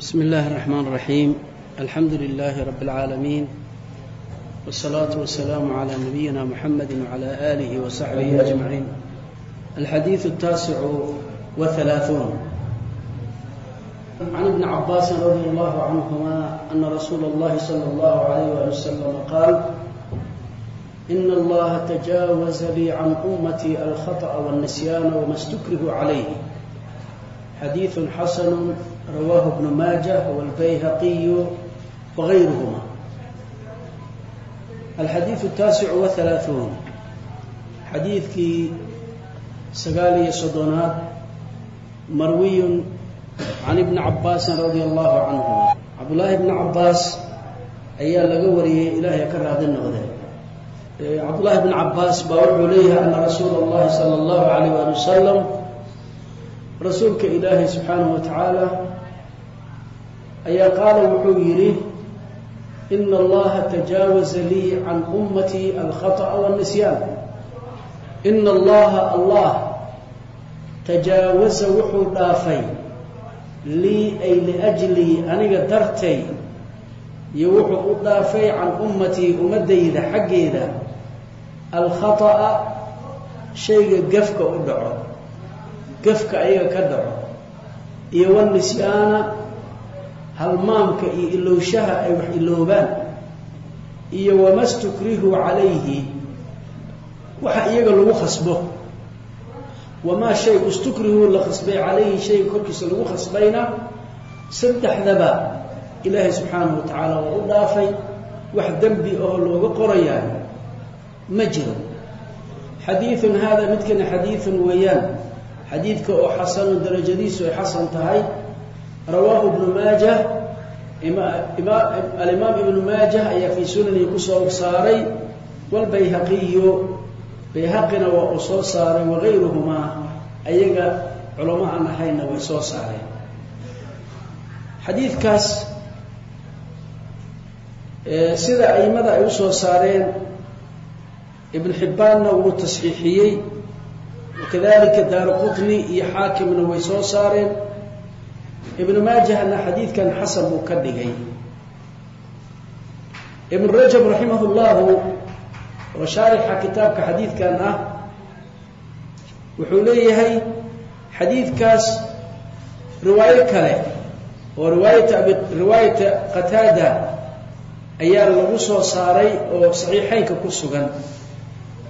بسم الله الرحمن الرحيم الحمد لله رب العالمين والصلاة والسلام على نبينا محمد وعلى آله وصحبه أجمعين الحديث التاسع وثلاثون عن ابن عباس رضي الله عنهما أن رسول الله صلى الله عليه وسلم قال إن الله تجاوز لي عن أمتي الخطأ والنسيان وما استكره عليه حديث حسن رواه ابن ماجه والبيهقي وغيرهما الحديث التاسع والثلاثون حديثكي سقالي صدونات مروي عن ابن عباس رضي الله عنهما عبد الله بن عباس ayaa laga wariyey ilaahay ka raadi noqde cabdullaahi bn cabaas baa wuxuu leeyahay ana rasuula اllahi salى اllahu alayh ali wasalam rasuulka ilaahay subxaanahu wa tacaala ayaa qaala wuxuu yidhi ina allaha tajaawaza lii can ummatii alkhata'a waannisyaan ina allaha allah tajaawaza wuxuu dhaafay lii ay liajlii aniga dartay iyo wuxuu u dhaafay can ummatii ummaddayda xaggeeda alkhata'a shayga gafka u dhaco gafka ayaga ka dhaco iyo wanisyaana halmaamka iyo ilowshaha ay wax iloobaan iyo wama stukrihuu calayhi waxa iyaga lagu khasbo. Wamaa shay istukrihuu la khasbay calayhi shayga korkiisa lagu khasbayna saddexdaba ilaahay subxaanahu wa tacaala waa u dhaafay wax dembi oo looga qorayaa ma jiro. Xadiidun haada midkana xadiidun weeyaan xadiidka oo xasanun darajadiisu ay xasan tahay rawaahu ibnu maajah alimaam ibnu maajah ayaa fii sunanihi ku soo saaray walbayhaqiyu bayhaqina waa uu soo saaray wagayruhumaa ayaga culamo aan ahayna way soo saareen. Xadiidkaas sida aimada ay u soo saareen ibn xibbaanna wuu tasxiixiyey wakadalika daara qutni iyo xaakimna way soo saareen ibnu maajahna xadiidkan xasan buu ka dhigay ibn rajab raximah llahu oo shaarixa kitaabka xadiidkan ah wuxuu leeyahay xadiidkaas riwaayo kale oo riwaayata abi riwaayata qataada ayaa lagu soo saaray oo saxiixeynka ku sugan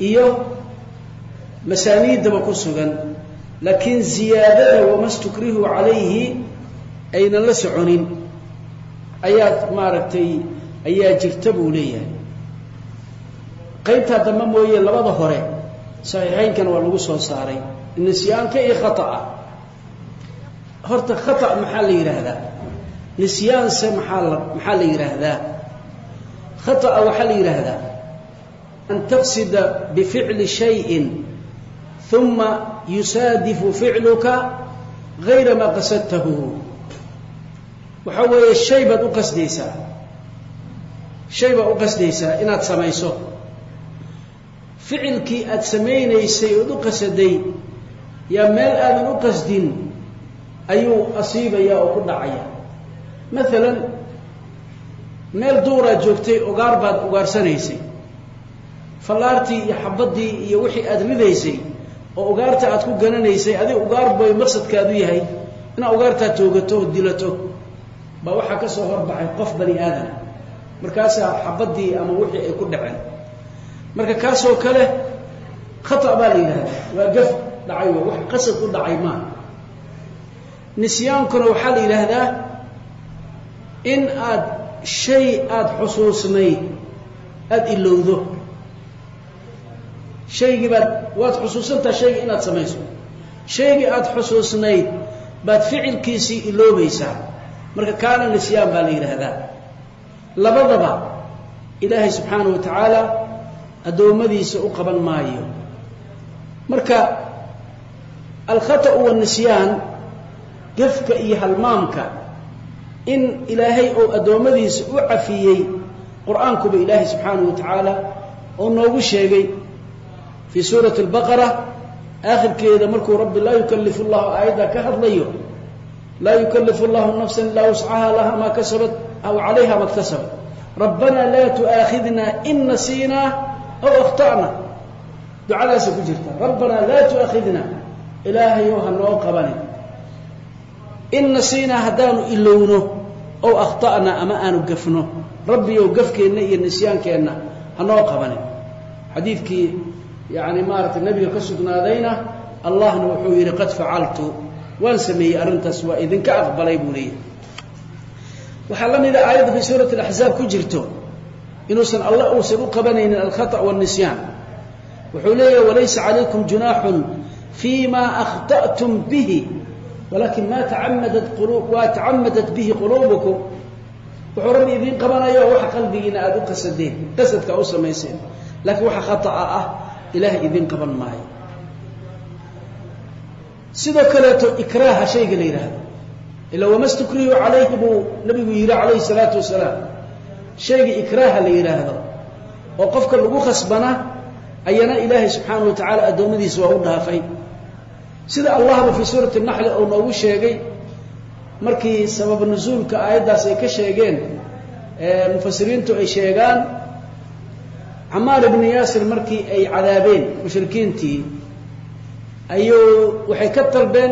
iyo masaaniiddaba ku sugan laakiin ziyaadada wama stukrihu calayhi aynan la soconin. Ayaa maaragtay ayaa jirta buu leeyahay. Qaybtaa dambe mooye labada hore saxiixeynkana waa lagu soo saaray. Nisyaanka iyo khata'a. Horta khata' maxaa la yidhaahdaa? Nisyaanse maxaa la maxaa la yidhaahdaa? Khata'a waxaa la yidhaahdaa an taqsida bificli shayin uma yusaadifu ficluka gayra maa qasadtahu waxaa weeye shay baad u qasdaysaa. Shay baad u qasdaysaa inaad samayso. Ficilkii aad samaynaysay ood u qasaday yaa meel aadan u qasdin ayuu asiibaya oo ku dhacaya. Maalan meel duuraad joogtay ogaar ugaarsanaysay fallaartii iyo xabaddii iyo wixii aad ridaysay oo ugaarta aad ku gananaysay adig ugaar bay maqsadkaadu yahay inaad ugaartaa toogato oo dilato baa waxaa ka soo horbaxay qof bani aadam. Markaasaa xabaddii ama wixii ay ku dhaceen. Marka kaasoo kale khata baa la yidhahdaa waa gaf dhacay w wax qasad u dhacay maa. Nisyaankuna waxaa la yidhaahdaa in aad shay aada xusuusnayd aada ilowdo shaygii baad waad xusuusantaha shaygii inaad samayso. Shaygii aada xusuusnayd baad ficilkiisii iloobaysaa. Marka kaana nisyaan baa la yidhaahdaa. Labadaba ilaahay subxaanahu wa tacaala addoommadiisa u qaban maayo. Marka alkhata'u waannisyaan gafka iyo halmaamka in ilaahay ou addoommadiisa u cafiyey qur'aankuba ilaahay subxaanahu wa tacaala oo noogu sheegay fii suurati albaqara aakhirkeeda markuu rabbi laa yukallifu llahu aayadda ka hadlayo laa yukalifu llahu nafsa ilaa wuscaha laha maa kasabat aw calayha ma ktasabat rabbana laa tu'aakhidna in nasiinaa aw akhta'na ducadaasa ku jirta. rabbanaa laa tu'aakhidna ilaahayow ha noo qabanin in nasiinaa haddaanu ilowno ow akhta'na ama aanu gafno rabbiyow gafkeenna iyo nisyaankeenna ha noo qabanin xadiidkii yani maaragtay nebiga ka sugnaadayna allahna wuxuu yidhi qad facaltu. Waan sameeyey arrintaas waa idinka aqbalay buu leeyahy waxaa la mida aayadda fii suurati alaxzaab ku jirto inuusan allah uusan u qabanaynin alkhata' wاlnisyaan wuxuu leeyahy walaysa calaykum junaaxun fii ma akhta'tum bihi walakin ma taamadat waa tacamadat bihi quluubukum. Wuxuu rabbi idiin qabanayo waxa qalbigiina aada u qasadeen qasadka u samayseen laakiin waxa khata'a ah ilaah idiin qaban maayo. Sidoo kaleeto ikraaha shayga la yidhaahdo ila wama stukrihu calayhi buu nabigu yidhi calayhi salaatu wasalaam. Shayga ikraaha la yidhaahdo oo qofka lagu khasbana ayana ilaahay subxaanahu wa tacaala addoommadiisa waa u dhaafay. Sida allahba fii suurati naxli uu noogu sheegay markii sabab nusuulka aayaddaas ay ka sheegeen mufasiriintu ay sheegaan camaar ibni yaasir markii ay cadaabeen mushrikiintii ayuu waxay ka talbeen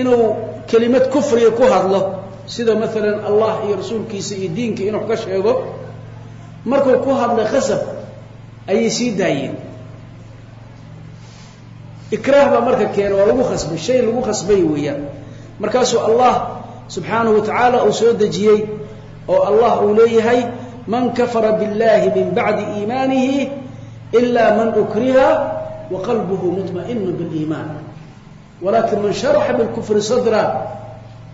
inuu kelimad kufriga ku hadlo sida maalan allah iyo rasuulkiisa iyo diinka inuu ka sheego. Markuu ku hadlay khasab ayay sii daayeen. Ikraah baa marka keena waa lagu khasbay shay lagu khasbay weeyaan. Markaasuu allah subxaanahu wa tacaala uu soo dejiyey oo allah uu leeyahay man kafara biاllahi min bacdi iimaanihi ila man ukriha waqalbuhu muطma'inu biاliimaan walakin man sharaxa bilkufri sadra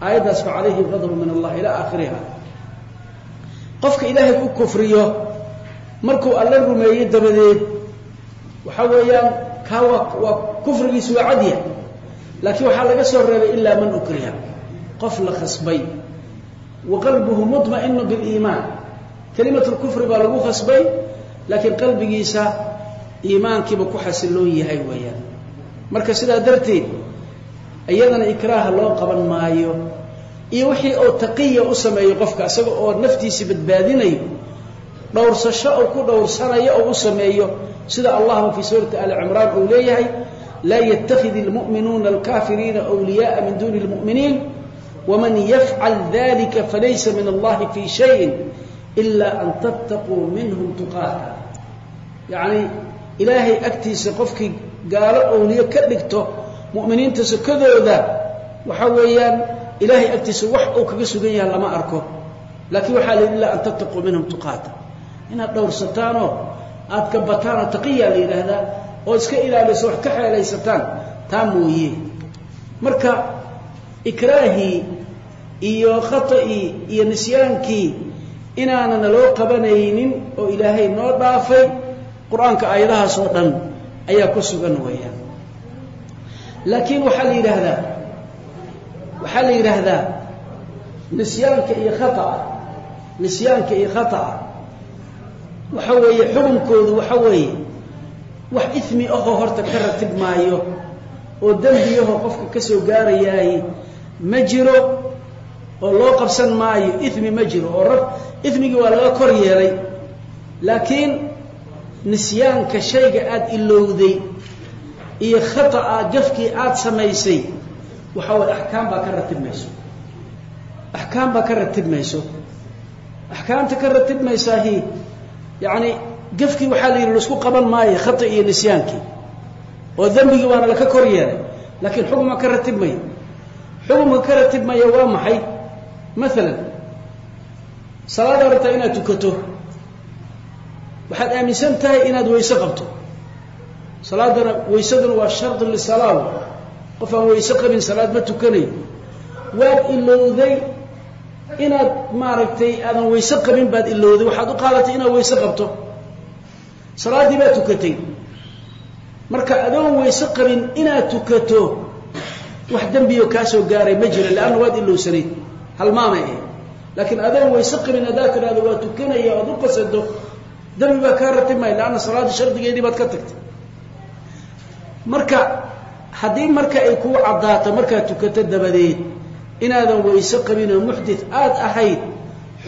aayaddaas facalayhi gadbu min allah ila aakhiriha qofka ilaahay ku kufriyo markuu alla rumeeyey dabadeed waxa weeyaan kaa waa waa kufrigiisu waa cadya laakiin waxaa laga soo reebay ilaa man ukriha qof la khasbay wa qalbuhu muطma'inu biliimaan kelimat lkufri baa lagu khasbay laakiin qalbigiisa iimaankiiba ku xasiloon yahay weeyaan marka sidaa darteed iyadana ikraaha loo qaban maayo iyo wixii oo taqiya u sameeyo qofka isaga oo naftiisa badbaadinayo dhowrsasho oo ku dhowrsanayo oo u sameeyo sida allahba fii suurati ali cimraan uu leeyahay laa ytakid اlmuؤminuuna اlkafiriina أwliyaءa min duni اlmuؤminiin wman yafcal dalika falaysa min allahi fi shayi ila an tattaquu minhm tuqaata yacni ilaahay agtiisa qofkii gaalo owliye ka dhigto mu'miniinta sokadooda waxa weeyaan ilaahay agtiisa wax uu kaga sugan yahay lama arko laakiin waxaa la yidhi ila an tattaquu minhum tuqaata inaad dhowrsataanoo aad ka bataanoo taqiya la yidhaahdaa oo iska ilaaliso wax ka xeelaysataan taa mooye marka ikraahii iyo khata'ii iyo nisyaankii inaanana loo qabanaynin oo ilaahay noo dhaafay qur'aanka aayadahaas oo dhan ayaa ku sugan weeyaan. Laakiin waxaa la yidhaahdaa waxaa la yidhaahdaa nisyaanka iyo khata'a nisyaanka iyo khata'a waxa weeye xukunkoodu waxa weeye wax ismi ahoo horta ka ratib maayo oo dembiyahoo qofka ka soo gaarayaay ma jiro oo loo qabsan maayo ismi ma jiro oo rab ismigii waa laga kor yeelay. Laakiin nisyaanka shayga aada ilowday iyo khata'a gafkii aada samaysay waxa waye axkaam baa ka ratib mayso. Axkaam baa ka ratib mayso. Axkaamta ka ratib maysaahi yacni gafkii waxaa la yidhi la isku qaban maayo khata iyo nisyaankii oo dembigii waana laka kor yeelay. Laakiin xukuma ka ratib xukumka ka ratib waa maxay maalan salaada rabtaa inaad tukato waxaad aaminsan tahay inaad weyse qabto. Salaadana weysaduna waa shardun lisalaa qof aan weyse qabin salaad ma tukanayo waad ilowday inaad maaragtay aadan weyse qabin baad ilowday waxaad u qaadatay inaad weyse qabto. Salaaddii baad tukatay. Marka adoon weyse qabin inaad tukato wax dembiyo kaa soo gaaray ma jira leanna waad ilowsanayd halmaamay. Eh laakiin adoon weyse qabin haddaad tidhahdo waa tukanaya oad u qasado. Dembi baa kaa ratib maya leanna salaadda shardigeedii baad ka tagtay. Marka haddii marka ay kuu caddaato markaad tukato dabadeed inaadan weyse qabin oo muxdit aada ahayd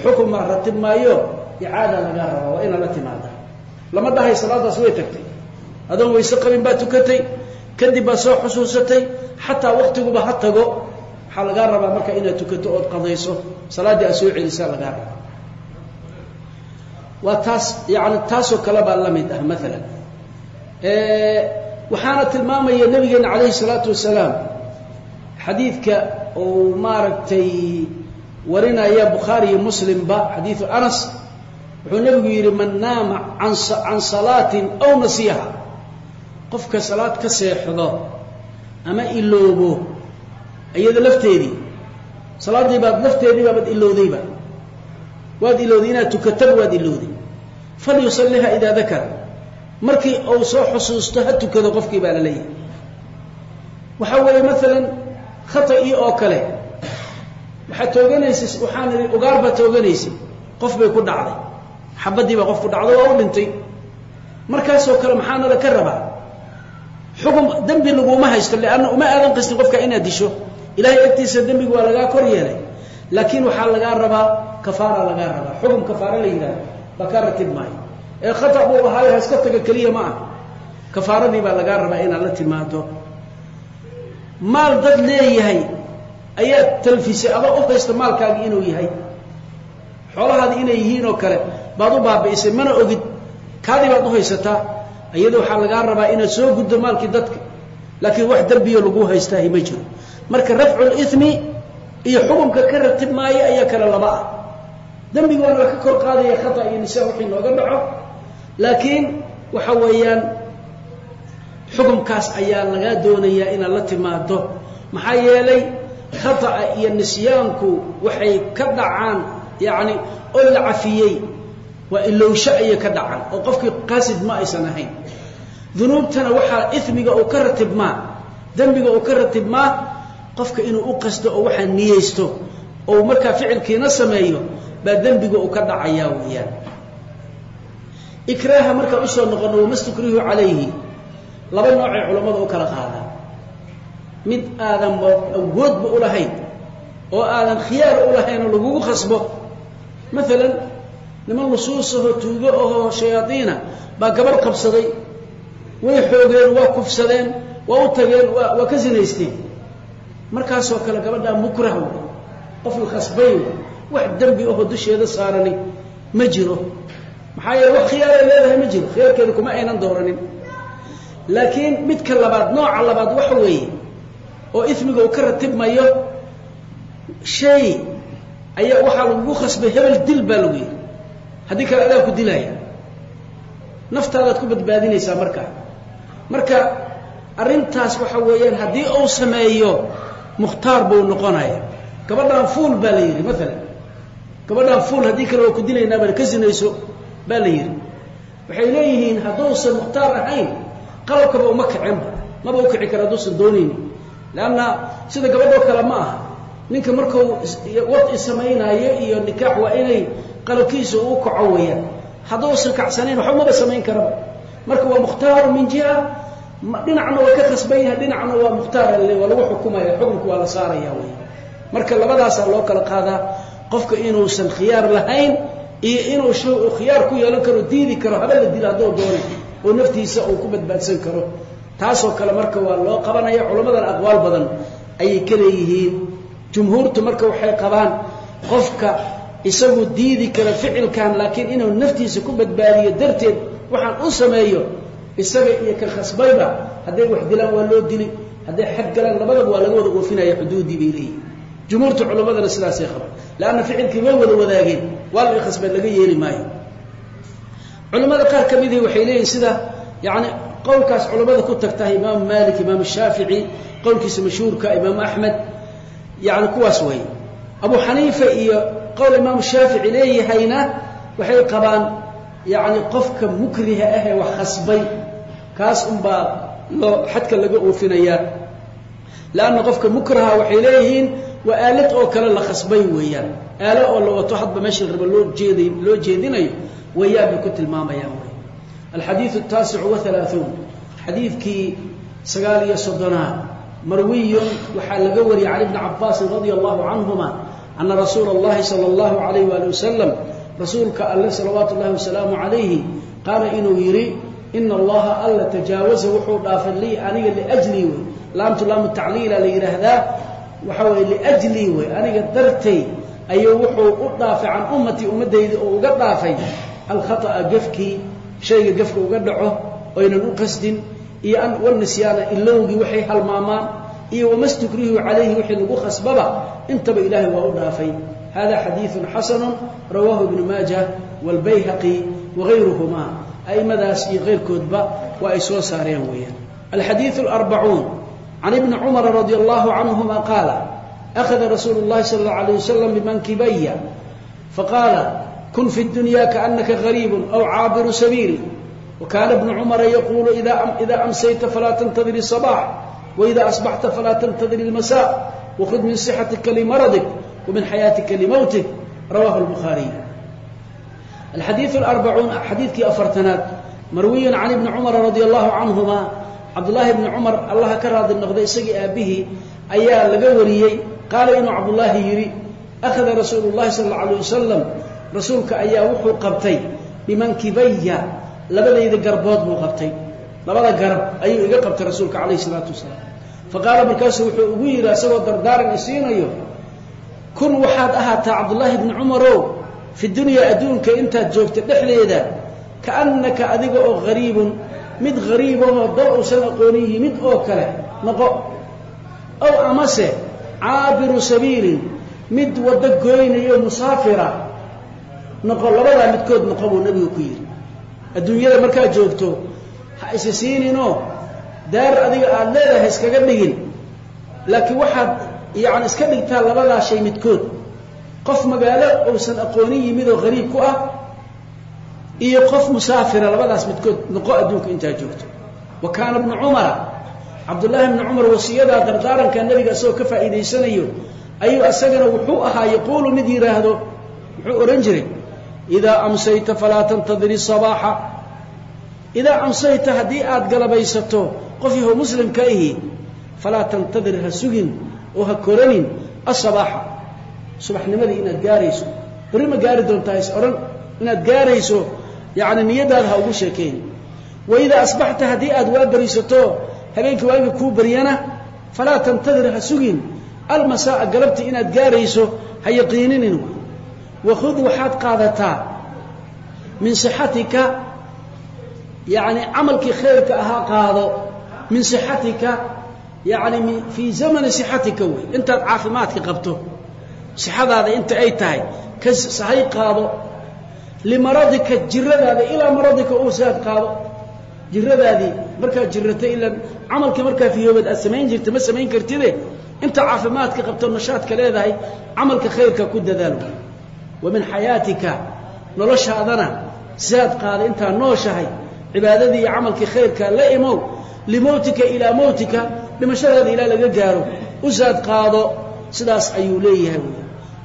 xukuma ratib maayo icaada lagaa rabaa waa inaad la lama dhahay salaadaas way tagtay. Adoon weyse qabin baa tukatay kadib baad soo xusuusatay xataa waqtiguba ha tago waxaa lagaa rabaa marka inaad tukato ood qadayso salaaddii aad soo celisaa lagaa rabaa. Waa taas yani taasoo kale baa la mid ah maalan waxaana tilmaamaya nabigeena calayhi salaatu wasalaam xadiidka uu maaragtay warinaya bukhaari iyo muslimba xadiidu anas wuxuu nebigu yidhi man naama can salaatin aw nasiyaha qofka salaad ka seexdo ama iloobo iyada lafteedii. Salaaddii baad lafteedii baabad ilowdayba waad ilowday inaad tukataba waad ilowday falyusaliha idaa dakara markii uu soo xusuusto ha tukado qofkii baa la leeyahay. Waxaa weeye maalan khata'i oo kale. Waxaad tooganaysay waxaan idhi ugaar baad tooganaysay qof bay ku dhacday. Xabadii baa qof ku dhacday waa u dhintay. Markaasoo kale maxaa nala ka rabaa xukun dembi laguma haysto leanna uma aadan qastin qofka inaad disho ilahay agtiisa dembiga waa lagaa kor yeelay. Laakiin waxaa lagaa rabaa kafaara lagaa rabaa. Xukun kafaara la yidhahdo baa kaa ratib maayo. Ee khata buu ahaayo ha iska taga keliya ma ah kafaaradii baa lagaa rabaa inaad la timaado maal dad leeyahay ayaad talfisay adoo u haysta maalkaagi inuu yahay. Xoolahaadi inay yihiin oo kale baad u baabi'isay mana ogid. Kaadii baad u haysataa iyada waxaa lagaa rabaa inaad soo guddo maalkii dadka. Laakiin wax dembiyo lagu haystaahi ma jiro marka rafculimi iyo xukunka ka ratib maayo ayaa kale laba ah. Dembiga waana laka kor qaadaya khata iyo nisa wixii nooga dhaco. Laakiin waxa weeyaan xukumkaas ayaa lagaa doonayaa inaad la timaado. Maxaa yeelay khata'a iyo nisyaanku waxay ka dhacaan yacni oo la cafiyey waa ilowsho ayay ka dhacaan oo qofkii qaasid ma aysan ahayn. Dunuubtana waxaa ismiga uu ka ratibmaa dembiga uu ka ratibmaa qofka inuu u qasto oo waxaa niyeysto oo markaa ficilkiina sameeyo baa dembiga uu ka dhacayaa weeyaan. Ikraaha markaa u soo noqono wamastukrihu calayhi laba noocay culammada u kala qaadaan mid aadan awoodba u lahayn oo aadan khiyaar u lahayn oo lagugu khasbo maalan niman lusuusahoo tuugo ahoo shayaadiina baa gabar qabsaday way xoogeen waa kufsadeen waa u tageen waa ka sinaysteen markaasoo kale gabadhaa mukrah qofkii khasbay wey wax dembi ahoo dusheeda saarani ma jiro. Maxaa yeele wax khiyaaray leedahay ma jiro. Khiyaarkeeda kuma aynan dooranin. Laakiin midka labaad nooca labaad waxa weeye oo ismiga uu ka ratibmayo shay ayaa waxaa lagugu khasbay hebel dil baa lagu yidhi. Haddii kale adaa ku dilaya. Naftaadaad ku badbaadinaysaa markaa marka arrintaas waxa weeyaan haddii uu sameeyo mukhtaar buu noqonaya. Gabadhaan fuul baa la yidhi maalan gabadhaan fuul haddii kale waa ku dilaynaa baa ka sinayso baa la yidhi. Waxay leeyihiin hadduusan mukhtaar ahayn qalabkaba uma kicinba maba u kici kara hadduusan doonaynin leanna sida gabadhoo kale ma aha. Ninka markuu wadi samaynaayo iyo nikaax waa inay qalabkiisa uu kaco weeyaan hadduusan kacsanayn waxba maba samayn karaba. Marka waa mukhtaaru min jiha dhinacna waa ka khasban yahay dhinacna waa mukhtaar waa lagu xukumaya xukunka waa la saaraya wey marka labadaasaa loo kala qaadaa qofka inuusan khiyaar lahayn iyo inuu shay khiyaar ku yeelan karo diidi karo haba la dilo hadduu doonay oo naftiisa uu ku badbaadsan karo. Taasoo kale marka waa loo qabanaya culammadana aqwaal badan ayay ka leeyihiin. Jumhuurtu marka waxay qabaan qofka isagu diidi kara ficilkan laakiin inuu naftiisa ku badbaadiyo darteed waxaan u sameeyo isaga iyo ka khasbayba hadday wax dilaan waa loo dili hadday xad galaan labadaba waa laga wada oofinaya xuduuddii bay leeyihiin jumhuurta culammadana sidaasay qabaan. Leanna ficilkii way wada wadaageen waa la khasbay laga yeeli maayo. Culamada qaar ka midii waxay leeyihiin sida yani qowlkaas culamada ku tagtaha imaamu malik imaamu shaafici qowlkiisa mashhuurka imaamu axmed yani kuwaas way abu xaniifa iyo qowl imaamu shaafici leeyahayna waxay qabaan yani qofka mukriha ah ee wax khasbay kaas unbaa loo xadka laga oofinayaa leanna qofka mukraha waxay leeyihiin waa aalad oo kale la khasbay weeyaan aalo oo la wato hadba meesha la raba loo jeeday loo jeedinayo wayaan bay ku tilmaamayaan wy alxadiidu ataasicu wahalaaثuun xadiidkii sagaal iyo soddonaad marwiyun waxaa laga wariyey can ibni cabaasin radia allahu canhuma ana rasuula اllahi salى اllahu alayh wali wasalam rasuulka alle salawaatu ullahi wasalaamu calayhi qaala inuu yidhi ina allaha alla tajaawaza wuxuu dhaafay lii aniga liajlii wey laamtu laamu tacliila la yidhaahdaa waxa weye liajlii wey aniga dartay ayuu wuxuu u dhaafay can ummatii ummaddayda oo uga dhaafay. Alkhata'a gefkii shayga gefka uga dhaco oynan u qasdin iyo an wanisyaana ilowgii waxay halmaamaan iyo wamastukrihu calayhi wixii lagu khasbaba intaba ilaahay waa u dhaafay hada xadiiثu xasanu rawaahu ibnu maaja wاlbayhaqi wagayruhuma aimadaas iyo keyrkoodba waa ay soo saareen weeyaan alxadiiثu اlarbacuun can ibni cumara radi allahu canhuma qaala akhada rasuulu اllahi salى اllahu alيه wasalam bimankibaya faqaala kun fi اdunya kaanaka gariibu aw caabiru sabiili وkاn بن cمر yقuل إdا أمسyta falaa تنتظر الصباح وإdا أصبحta falaa تنتظر المساء وخذ min صحتka لمرضك ومن حياaتika لموتك رwاه البخاaري الxadيiث الأربعون xadiidkii afartanaad marwiy عن بن cمر رضي الله عنهma cabdاللahi بن cمر allah ka raadi noqday isagii aabihii ayaa laga wariyey qaala inuu cabdاللahi yihi أkhذa رasuuل الlahi صلى الله عليه وسلم rasuulka ayaa wuxuu qabtay bmankibaya labadayda garbood buu qabtay labada garab ayuu iga qabtay rasuulka calayhi salaatu wasalaam fa qaala markaasuu wuxuu ugu yidhi asagoo dardaaran isiinayo kun waxaad ahaataa cabdullaahi bni cumarow fi dunyaa adduunka intaad joogta dhexdeeda kaannaka adiga oo hariibun mid hariibahoo dal uusan aqoonin yimid oo kale noqo. Ow amase caabiru sabiilin mid waddo goynayo musaafira noqo labadaa midkood noqo buu nebigu ku yidhi. Adduunyada markaad joogto ha isa siininoo daar adiga aada leedahay iskaga dhigin. Laakiin waxaad iyoan iska dhigtaa labadaa shay midkood. Qof magaalo uusan aqoonin yimid oo hariib ku ah iyo qof musaafira labadaas midkood noqo adduunka intaa joogto. Wa kaana bnu cumara cabdullaahi bnu cumar wasiyadaa dardaaranka nebiga isagoo ka faa'iidaysanayo ayuu isagana wuxuu ahaa yaquulu mid yidhaahdo muxuu odhan jiray idaa amsayta falaa tantadiri sabaaxa. Idaa amsayta haddii aad galabaysato qof yahow muslimka ihi falaa tantadir ha sugin oo ha koranin aلصabaaxa subaxnimadii inaad gaarayso. Beri ma gaari doontaa is inaad gaarayso yani niyadaada ha ugu sheekayn waidaa asbaxta haddii aad waa berisato habeenkii waaga kuu baryana falaa tantadir ha sugin. Almasaa'a galabtii inaad gaarayso ha yaqiininin. Wakhud waxaad qaadataa min sixatika yacni camalkii khayrka ahaa qaado min sixatika yacni fii zamani sixatika wey. Intaad caafimaadka qabto sixadaada inta ay tahay ka sahay qaado limaradika jiradaada ilaa maradika uusaad qaado. Jiradaadii markaad jiratay ilan camalkii markaa fiyoobaed aad samayn jirta ma samayn kartide. Inta caafimaadka qabto nashaadka leedahay camalka khayrka ku dadaalo. Wa min xayaatika noloshaadana saad qaada intaa nooshahay cibaadadii iyo camalkii khayrka la imow limowtika ilaa mowtika dhimashadaada ilaa laga gaaro u saad qaado sidaas ayuu leeyahay wy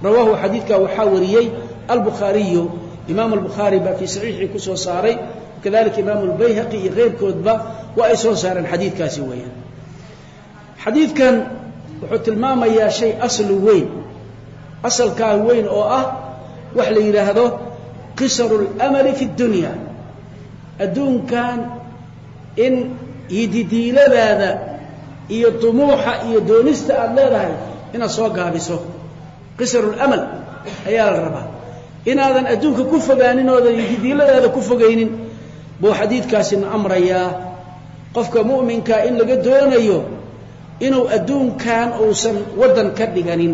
rawaahu xadiidka waxaa wariyey albukhaariyu imaam albukhaari baa fii saxiixii ku soo saaray kadalika imaamu albayhaqi iyo keyrkoodba waa ay soo saareen xadiidkaasi weeyaan xadiidkan wuxuu tilmaamayaa shay aslu weyn asalkaa weyn oo ah wax la yidhaahdo qisaru اlamali fi اdunya adduunkan in yididiiladaada iyo dumuuxa iyo doonista aada leedahay inaad soo gaabiso. Qisaru اlamal ayaa la rabaa. Inaadan adduunka ku fogaanin oodan yididiiladaada ku fogaynin buu xadiidkaasina amrayaa. Qofka mu'minka in laga doonayo inuu adduunkan uusan waddan ka dhiganin.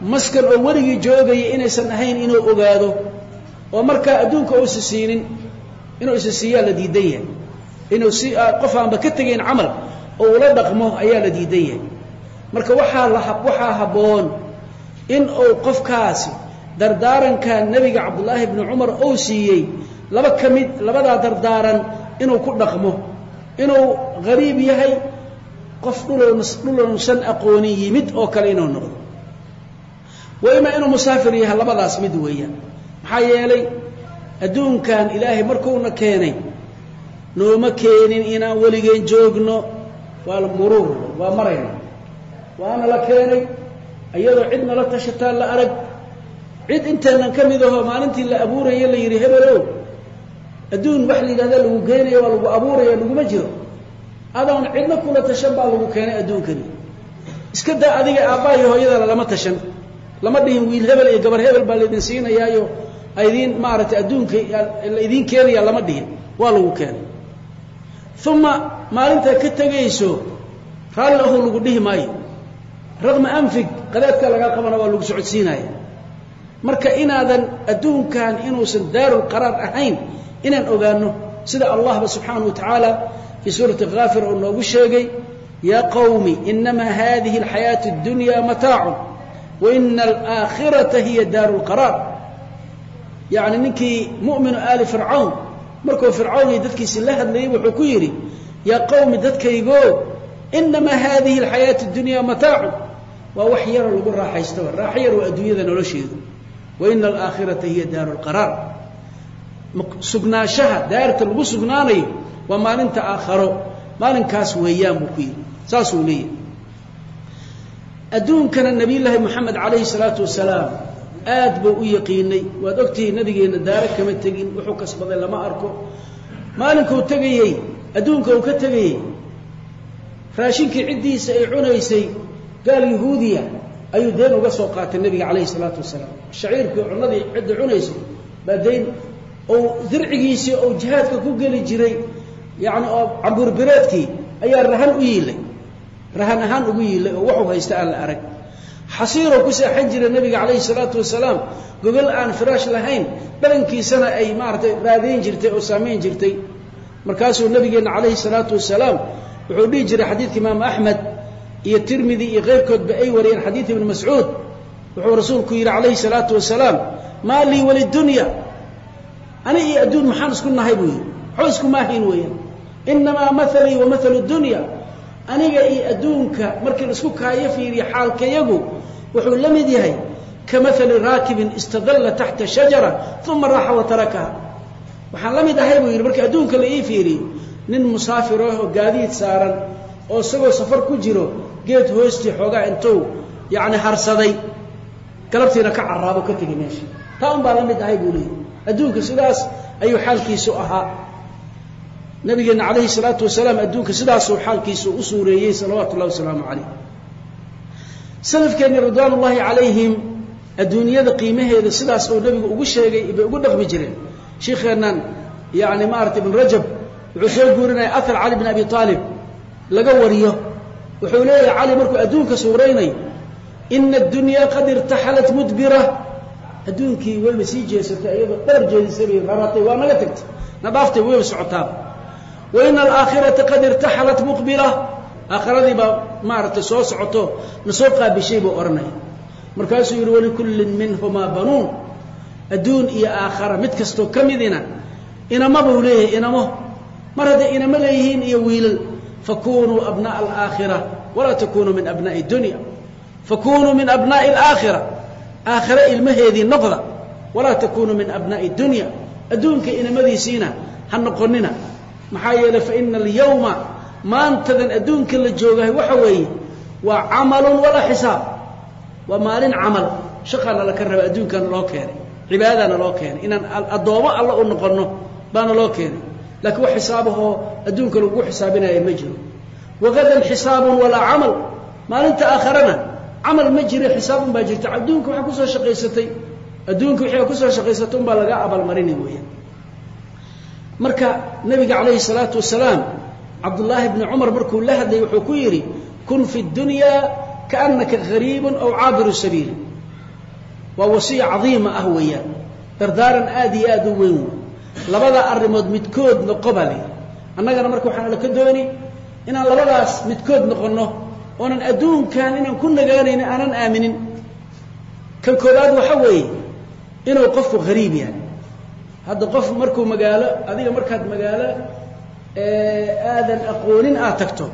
Maskan oo weligii joogaya inaysan ahayn inuu ogaado oo markaa adduunka uusa siinin inuu isa siiyaa la diidan yahay. Inuu si qof aanba ka tegayn camal oo ula dhaqmo ayaa la diidan yahay. Marka waxaa la waxaa habboon in uu qofkaasi dardaaranka nebiga cabdullaahi bni cumar uu siiyey laba ka mid labadaa dardaaran inuu ku dhaqmo. Inuu gariib yahay qof dhulowsan aqoonin yimid oo kale inuu noqdo. Wa imaa inuu musaafir yahay labadaas mid weeyaan. Maxaa yeelay adduunkan ilaahay markuuna keenay nooma keenin inaan weligeen joogno. Waa muruur waa marayna waana la keenay iyadoo cid nala tashataan la arag. Cid inteenan ka mid ahoo maalintii la abuuraya la yidhi hebelow adduun wax la yidhahda lagu geenaya waa lagu abuuraya laguma jiro. Adoon cidna kula tashan baa lagu keenay adduunkani. Iska daa adiga aabbaa iyo hooyadana lama tashan. Lama dhihin wiil hebel iyo gabar hebel baa laydin siinayaayo aydiin maaragtay adduunka la idiin keenaya lama dhihin. Waa lagu keenay. Uma maalintaa ka tegayso raalli ahu lagu dhihi maayo. Raqma anfig qadaadka lagaa qabana waa lagu socodsiinaya marka inaadan adduunkan inuusan daarul ahayn inaan ogaano sida allahba subxaanahu wa tacaala fii suurati kaafir oo noogu sheegay yaa qawmi inamaa hadihi alxayaatu اdunya mataacun wa ina alaakhirata hiya daaru yacni ninkii mu'minu aali fircawn markuu fircawn iyo dadkiisi la hadlayay wuxuu ku yidhi yaa qawmi dadkaygo inamaa hadihi alxayaatu اdunya mataacun. Waa wax yaroo lagu raaxaysto raaxo yar waa adduunyada nolosheedu. Wa ina alaakhirata hiya daaru lqaraar sugnaanshaha daarta lagu sugnaanayo waa maalinta aakharo. Maalinkaas weeyaan buu ku yidhi. Saasuu leeyahay. Adduunkana nabiyullaahi moxamed calayhi salaatu wasalaam aad buu u yaqiinay. Waad ogtihiin nabigeenna daaro kama tegin wuxuu kasbaday lama arko. Maalinkuu tegayey adduunka uu ka tegayey. Raashinkii ciddiisa ay cunaysay gaal yahuudiya ayuu deen uga soo qaatay nebiga calayhi salaatu wasalaam. Shaciirkii cunadii cidda cunaysay baa dayn ou dircigiisii ou jihaadka ku geli jiray yacni oo cambuurbireedkii ayaa rahan u yiilay. Rahan ahaan ugu yiilay oo waxuu haysta aan la arag xasiiroo ku seexan jira nebiga calayhi salaatu wasalaam gogol aan firaash lahayn dhalankiisana ay maaragtay raadayn jirtay oo saamayn jirtay. Markaasuu nabigeenna calayhi salaatu wasalaam wuxuu dhihi jiray xadiidka imaamu axmed iyo tirmidi iyo keyrkoodba ay wariyeen xadiid ibni mascuud. Wuxuu rasuulku yidhi calayhi salaatu wasalaam maa lii walidunya ani iyo adduun maxaan isku nahay buu yidhi. Waxba isku maahayn weeyaan. Inamaa mahalii wa mahalu dunya aniga iyo adduunka markii la isku kaayo fiiriyo xaalkayagu wuxuu la mid yahay ka mahali raakibin istadalla taxta shajara uma raaxa wa waxaan la mid ahay buu yidhi markii adduunka la ii fiiriyo nin musaafir ah oo gaadiid saaran oo isagoo safar ku jiro geed hoostii xoogaa intuu yacni harsaday galabtiina ka carraabo ka tegay meesha. Taa un baa la mid ahay buu leeyahy adduunka sidaas ayuu xaalkiisu ahaa nabigeenna calayhi salaatu wasalaam adduunka sidaasuu xaalkiisu u suureeyey salawaatu ullahi wasalaamu calayh. Salafkeenni ridwaan ullaahi calayhim adduunyada qiimaheeda sidaas uu nebigu ugu sheegay bay ugu dhaqmi jireen. Shiikheennan yacni maarata ibn rajab wuxuu soo guurinaya ahar cali bn abi aalib laga wariyo. Wuxuu leeyahay cali markuu adduunka suuraynayo ina addunyaa qad irtaxalat mudbira. Adduunkii wayba sii jeesatay iyadoo dhowr jeedisay bay raratay waa naga tagtay. Na dhaaftay wayba wa ina alaakhirata qad irtaxalat muqbila aakhiradii baa maaragtay soo socoto na soo qaabishay buu odhanaya markaasuu yidhi walikullin minhumaa banuun adduun iyo aakhara mid kastoo ka midina inama buu leeyahay inamo mar hadday inamo leeyihiin iyo wiilal fakunuu abnaءa alaakhira walaa takunuu min abnaءi اdunya fakunuu min abnaءi اlaakhira aakhire ilmaheedii noqda walaa takunuu min abnaءi اdunya adduunka inamadiisiina ha noqonina maxaa yeelay faina alyawma maantadan adduunka la joogahay waxa weeye waa camalun walaa xisaab. Waa maalin camal. Shaqaana laka raba adduunkana loo keenay. Cibaadana loo keenay. Inaan addoomo alla u noqonno baana loo keenay. Laakiin wax xisaabahoo adduunka lagu xisaabinaya ma jiro. Wagadan xisaabun walaa camal. Maalinta aakharana camal ma jiro xisaabun baa jirta. Adduunka waxaa ku soo shaqaysatay. Adduunka wixii ku soo shaqaysatay unbaa laga abaalmarinay weeyaan marka nabiga calayhi salaatu wasalaam cabdullaahi bni cumar markuu la hadlayay wuxuu ku yidhi kun fi dunyaa kaannaka gariibun aw caabiru sabiil. Waa wasiya cadiima ah weeyaan. Dardaaran aad iyo aad u weyn. Labada arrimood midkood noqo baa layidhi annagana marka waxaan laka dooni inaan labadaas midkood noqonno oonan adduunkan inaan ku nagaanaynin aanan aaminin. Kan koowaad waxa weeye inuu qofku hariib yahay hadda qof markuu magaalo adiga markaad magaalo aadan aqoonin aad tagto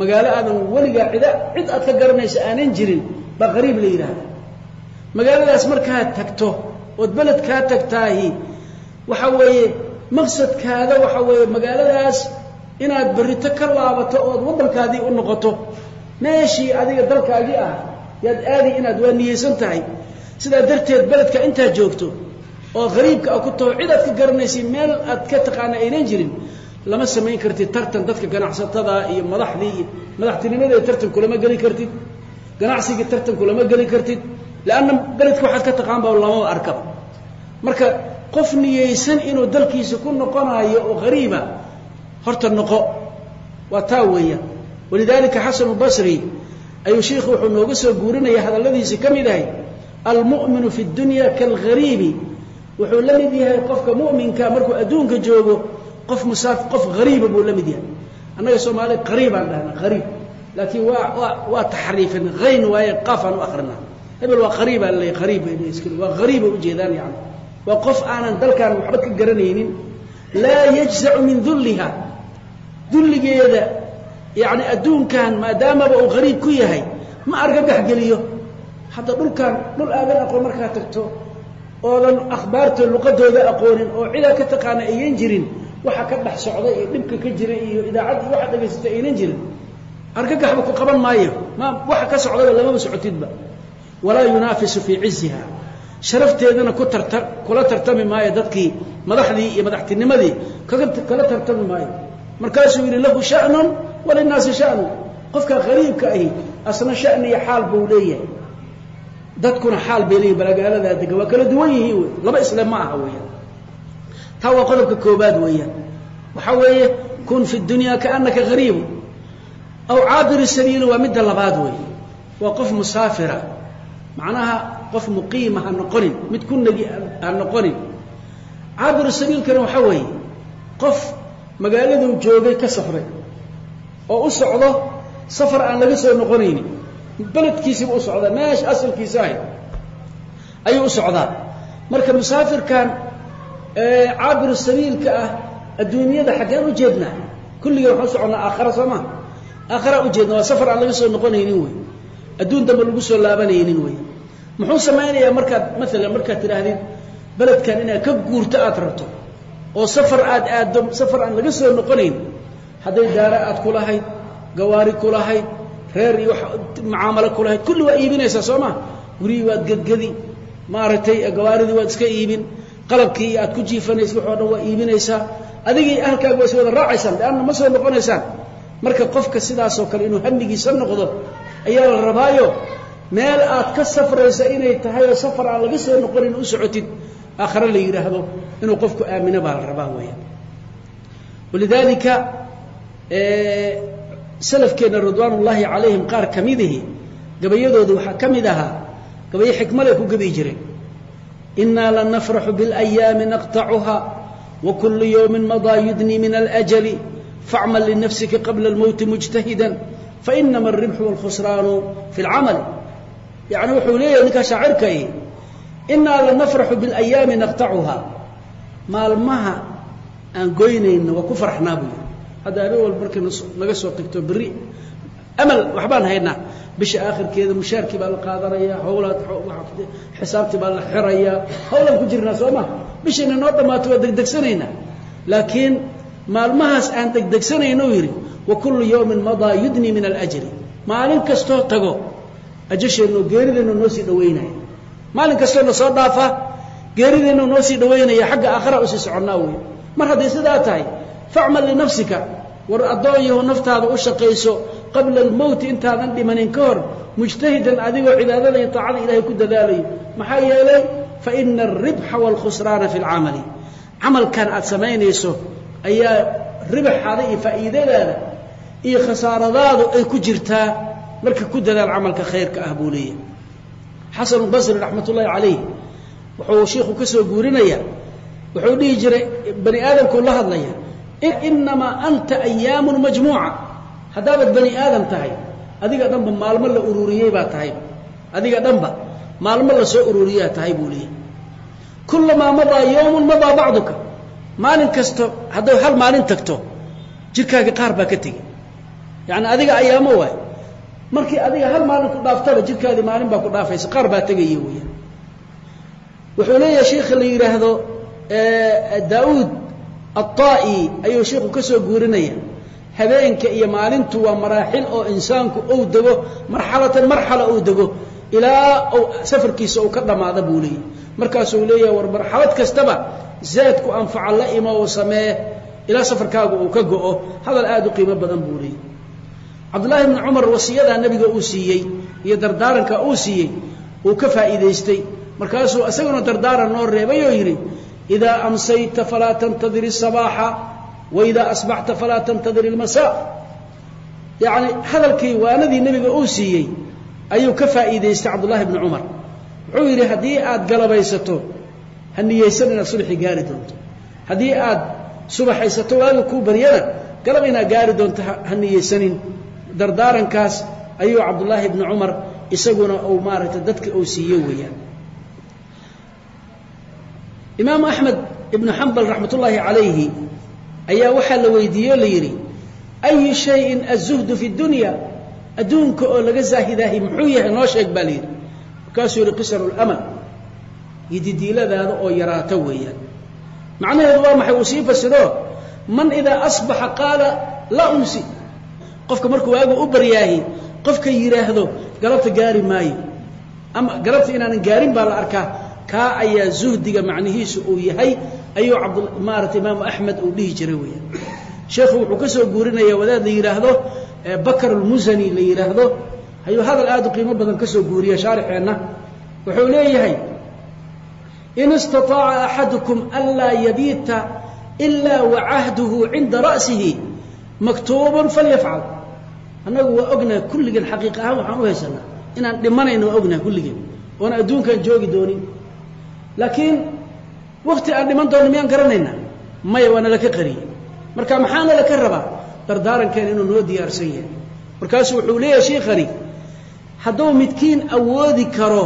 magaalo aadan weligaa cida cid aad ka garanaysa aanan jirin baa qariib la yidhaahda. Magaaladaas markaad tagto ood beled kaa tagtaahi waxa weeye maqsadkaada waxa weeye magaaladaas inaad berrito ka laabato ood waddankaadii u noqoto meeshii adiga dalkaagii ah yaad aadi inaad waa niyeysan tahay. Sidaa darteed beledka intaad joogto oo hariibka a ku taho cid aad ka garanaysa meel aad ka taqaana aynan jirin lama samayn kartid tartan dadka ganacsatada iyo madaxdii iyo madaxtinimada tartan kulama geli kartid ganacsigii tartan kulama geli kartid leanna beledka waxaad ka taqaan ba lamaba arkaba. Marka qof niyeysan inuu dalkiisa ku noqonayo oo hariiba horta noqo. Waa taa weeyaan walidalika xasanu basri ayuu shiikhu wuxuu nooga soo guurinaya hadalladiisi ka mid ahay almu'minu fi dunya kaalghariibi wuxuu la mid yahay qofka mu'minka markuu adduunka joogo qof musaaf qof hariiba buu la mid yahay. Annaga soomaali qariibaan dhahnaa qariib laakiin waa waa waa taxriifin hayn waaye qaafaan u akrinaa hebel waa qariibaa laleeyahy qariib waa hariiba ujeedaan yani waa qof aanan dalkaan waxba ka garanaynin. Laa yajzacu min dulliha dulligeeda yacni adduunkan maadaamaba uu hariib ku yahay ma argagax geliyo hadda dhulkan dhul aadan aqoon markaa tagto oodan akhbaarta luqadooda aqoonin oo cidaa ka taqaana aynan jirin waxa ka dhex socda iyo dhibka ka jira iyo idaacaddi waxa dhagaysata aynan jirin. Argagaxba ku qaban maayo ma waxa ka socdaba lamaba socotidba. Walaa yunaafisu fii ciziha sharafteedana ku tarta kula tartami maayo dadkii madaxdii iyo madaxtinimadii kala tartami maayo. Markaasuu yidhi lahu shanun walinaasi shanu. Qofka qariibka ahi asna shani iyo xaal buu leeyahay dadkuna xaal bay leeyihiin balagaalada dega waa kala duwan yihiin wey. Laba isle ma aha weeyaan. Taa waa qodobka koobaad weeyaan. Waxaa weeye kun fi dunya kaanaka hariibu aw caabiri sabiili waa midda labaad wey waa qof musaafira. Macnaha qof muqiima ha noqonin mid ku negi ha noqonin. Caabiru sabiilkana waxaa weeye qof magaaladuu joogay ka safray. Oo u socdo safar aan laga soo noqonaynin beledkiisiiba u socdaa meesha asalkiisa ahay ayuu u socdaa. Marka musaafirkan caabiru sabiilka ah adduunyada xaggeen u jeednaa kulligeen waxaan u soconnaa aakhara soo maa aakhara ujeedna waa safar aan laga soo noqonaynin wey. Adduun dambe lagu soo laabanaynin wey. Muxuu samaynayaa markaad maalan markaad tidhaahdid beledkan inaad ka guurto aad rabto oo safar aad aaddo safar aan laga soo noqonayn hadday daara aad ku gawaari ku reer iyo macaamalo ku lahayd. Kulli waa iibinaysaa soo maa gurihii waad gedgedi. Maaragtay gawaaridii waad iska iibin. Qalabkii aad ku jiifanaysa waxoo dhan waa iibinaysaa. Adigii ahalkaaga waa is wada raacaysaan leanna ma soo noqonaysaan. Marka qofka sidaasoo kale inuu hamigiisa noqdo ayaa la rabaayo meel aad ka safraysa inay tahay oo safar aan laga soo noqonin u socotid. Aakhare la yidhaahdo inuu qofku aamino baa la rabaa weya walidaalika salafkeenna ridwaanullaahi calayhim qaar ka midihii gabayadooda waxaa ka mid ahaa gabayo xikmaley ku gabayi jireen innaa la nafraxu biاlayaami naqtacuha wa kullu yowmin madaa yudnii min alajali facmal linafsika qabla almowti mujtahidan fainama alribxu waalkhusraanu fi lcamali yacni wuxuu leeyahay ninkaa shaacirkai innaa la nafraxu biاlayaami naqtacuha maalmaha aan goynayno waa ku farxnaa buu yidhi hadda habeen walba markay naga soo tagto berri amal waxbaan haynaa. Bisha aakhirkeeda mushaarkii baa la qaadanaya hawlaad xisaabtii baa la xirayaa. Hawlaan ku jirnaa soo ma? Bishayna noo dhammaato waa degdegsanaynaa laakiin maalmahaas aan degdegsanayno yidhi wa kullu yawmin madaa yudnii min alajri. Maalin kastoo tago ajasheenno geerideenno noo sii dhawaynaya maalin kastoo soo dhaafa geerideenno noo sii dhawaynaya xagga aakhara u sii soconnaa wey mar hadday sidaa tahay facmal linafsika war addoonyahu naftaada u shaqayso qabla almowti intaadan dhimanin ka hor mujtahidan adigoo cibaadada iyo taacada ilaahay ku dadaalayo maxaa yeelay fa ina alribxa waalkhusraana fi lcamali camalkan aad samaynayso ayaa ribaxaada iyo faa'iidadaada iyo khasaaradaadu ay ku jirtaa marka ku dadaal camalka khayrka ah buu leeyahay. Xasanu basri raxmat ullaahi calayh wuxuu shiikhu ka soo guurinaya wuxuu dhihi jiray bani aadamkuu la hadlaya inamaa anta ayaamun majmuuca haddaabaad bani aadam tahay adiga dhanba maalmo la ururiyey baa tahay adiga dhanba maalmo la ururiyaa tahay buu leeyahay kullamaa madaa yowmun madaa bacduka maalin kasto hadday hal maalin tagto jirkaaga qaar baa ka tegi yacni adiga ayaamo waay markii adiga hal maalin ku dhaaftaba jirkaadii maalin baa ku dhaafaysa qaar baa tegaya weya wuxuu leeyahay sheikha la yidhaahdo daauud aلطaa'i ayuu sheikhu ka soo guurinaya habeenka iyo maalintu waa maraaxil oo insaanku ou dego marxalatan marxala ou dego ilaa uu safarkiisa uu ka dhammaada buu leeyahy markaasuu leeyahay war marxalad kastaba zaadku anfaca la imo oo samee ilaa safarkaagu uu ka go'o hadal aada u qiimo badan buu leeyahy cabdullaahi bni cumar wasiyadaa nebiga uu siiyey iyo dardaaranka uu siiyey uu ka faa'iidaystay. Markaasuu isaguna dardaaran noo reebay oo yidhi idaa amsayta falaa tantadir الصabaaxa waidaa asbaxta falaa tantadir اlmasaa yacni hadalkii waanadii nebiga uu siiyey ayuu ka faa'iidaystay cabdullaahi bni cumar wuxuu yidhi haddii aad galabaysato ha niyeysan inaad subaxii gaari doonto haddii aad subaxaysato waaga kuu baryana galab inaad gaari doonto ha niyeysanin dardaarankaas ayuu cabdullaahi bni cumar isaguna uu maaragtay dadka uu siiye weeyaan imaamu axmed ibnu xambal raxmat ullaahi calayhi ayaa waxaa la weydiiye o la yidhi ayu shayin azuhdu fi dunya? Adduunka oo laga zaahidaahi muxuu yahay? Noo sheeg baa la yidhi. Markaasuu yidhi qisaru lamal yididiiladaada oo yaraato weeyaan. Macnaheedu waa maxay? Uu sii fasiro man idaa asbaxa qaala laa umsi. Qofka markuu waagu u baryaahi qofka yidhaahdo galabta gaari maayo. Ama galabta inaanan gaarin baa la arkaa kaa ayaa zuhdiga macnihiisu uu yahay ayuu maarata imaamu axmed uu dhihi jiray weeyaan. Sheekhu wuxuu ka soo guurinaya wadaad la yidhaahdo bakr almusani la yidhaahdo ayuu hadal aada u qiimo badan ka soo guuriya shaarixeenna wuxuu leeyahay in istaطaaca axadukum anlaa yabiita ilaa wacahduhu cinda ra'sihi maktuubun falyafcal. Annagu waa ognaha kulligeen xaqiiq ahaan waxaan u haysanaa inaan dhimanayno waa ognaha kulligeen oona adduunkaan joogi doonin laakiin wakti aan dhiman doonno miyaan garanaynaa? Maya waa nalaka qariyey marka maxaa nalaka rabaa dardaarankeena inuu noo diyaarsan yahay. Markaasuu wuxuu leeyahay shiikhani hadduu midkiin awoodi karo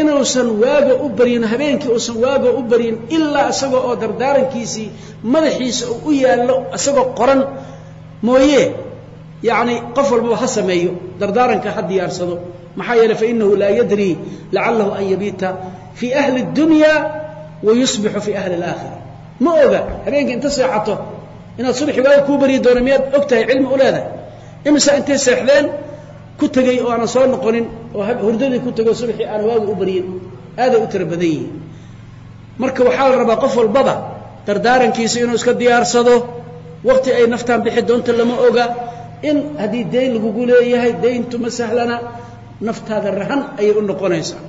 inuusan waaga u baryin habeenkii uusan waaga u baryin ilaa isagoo oo dardaarankiisii madaxiisa uu u yaallo isagoo qoran mooye yacni qof walbaba ha sameeyo dardaaranka ha diyaarsado maxaa yeeley fainahu laa yadrii lacalahu an yabiita fii ahli اdunya wa yusbixu fii ahli اlaakhira ma oga habeenkii inta seexato inaad subaxi waaga kuu baryi doono miyaad og tahay cilmi u leedahay imisa intay seexdeen ku tegey oo aanan soo noqonin oo hurdadii ku tego subaxii aan waaga u baryin aaday u tira badan yihiin marka waxaa la rabaa qof walbaba dardaarankiisa inuu iska diyaarsado wakti ay naftaan bixi doonto lama oga in haddii dayn lagugu leeyahay dayntu ma sahlana naftaada rahan ayay u noqonaysaa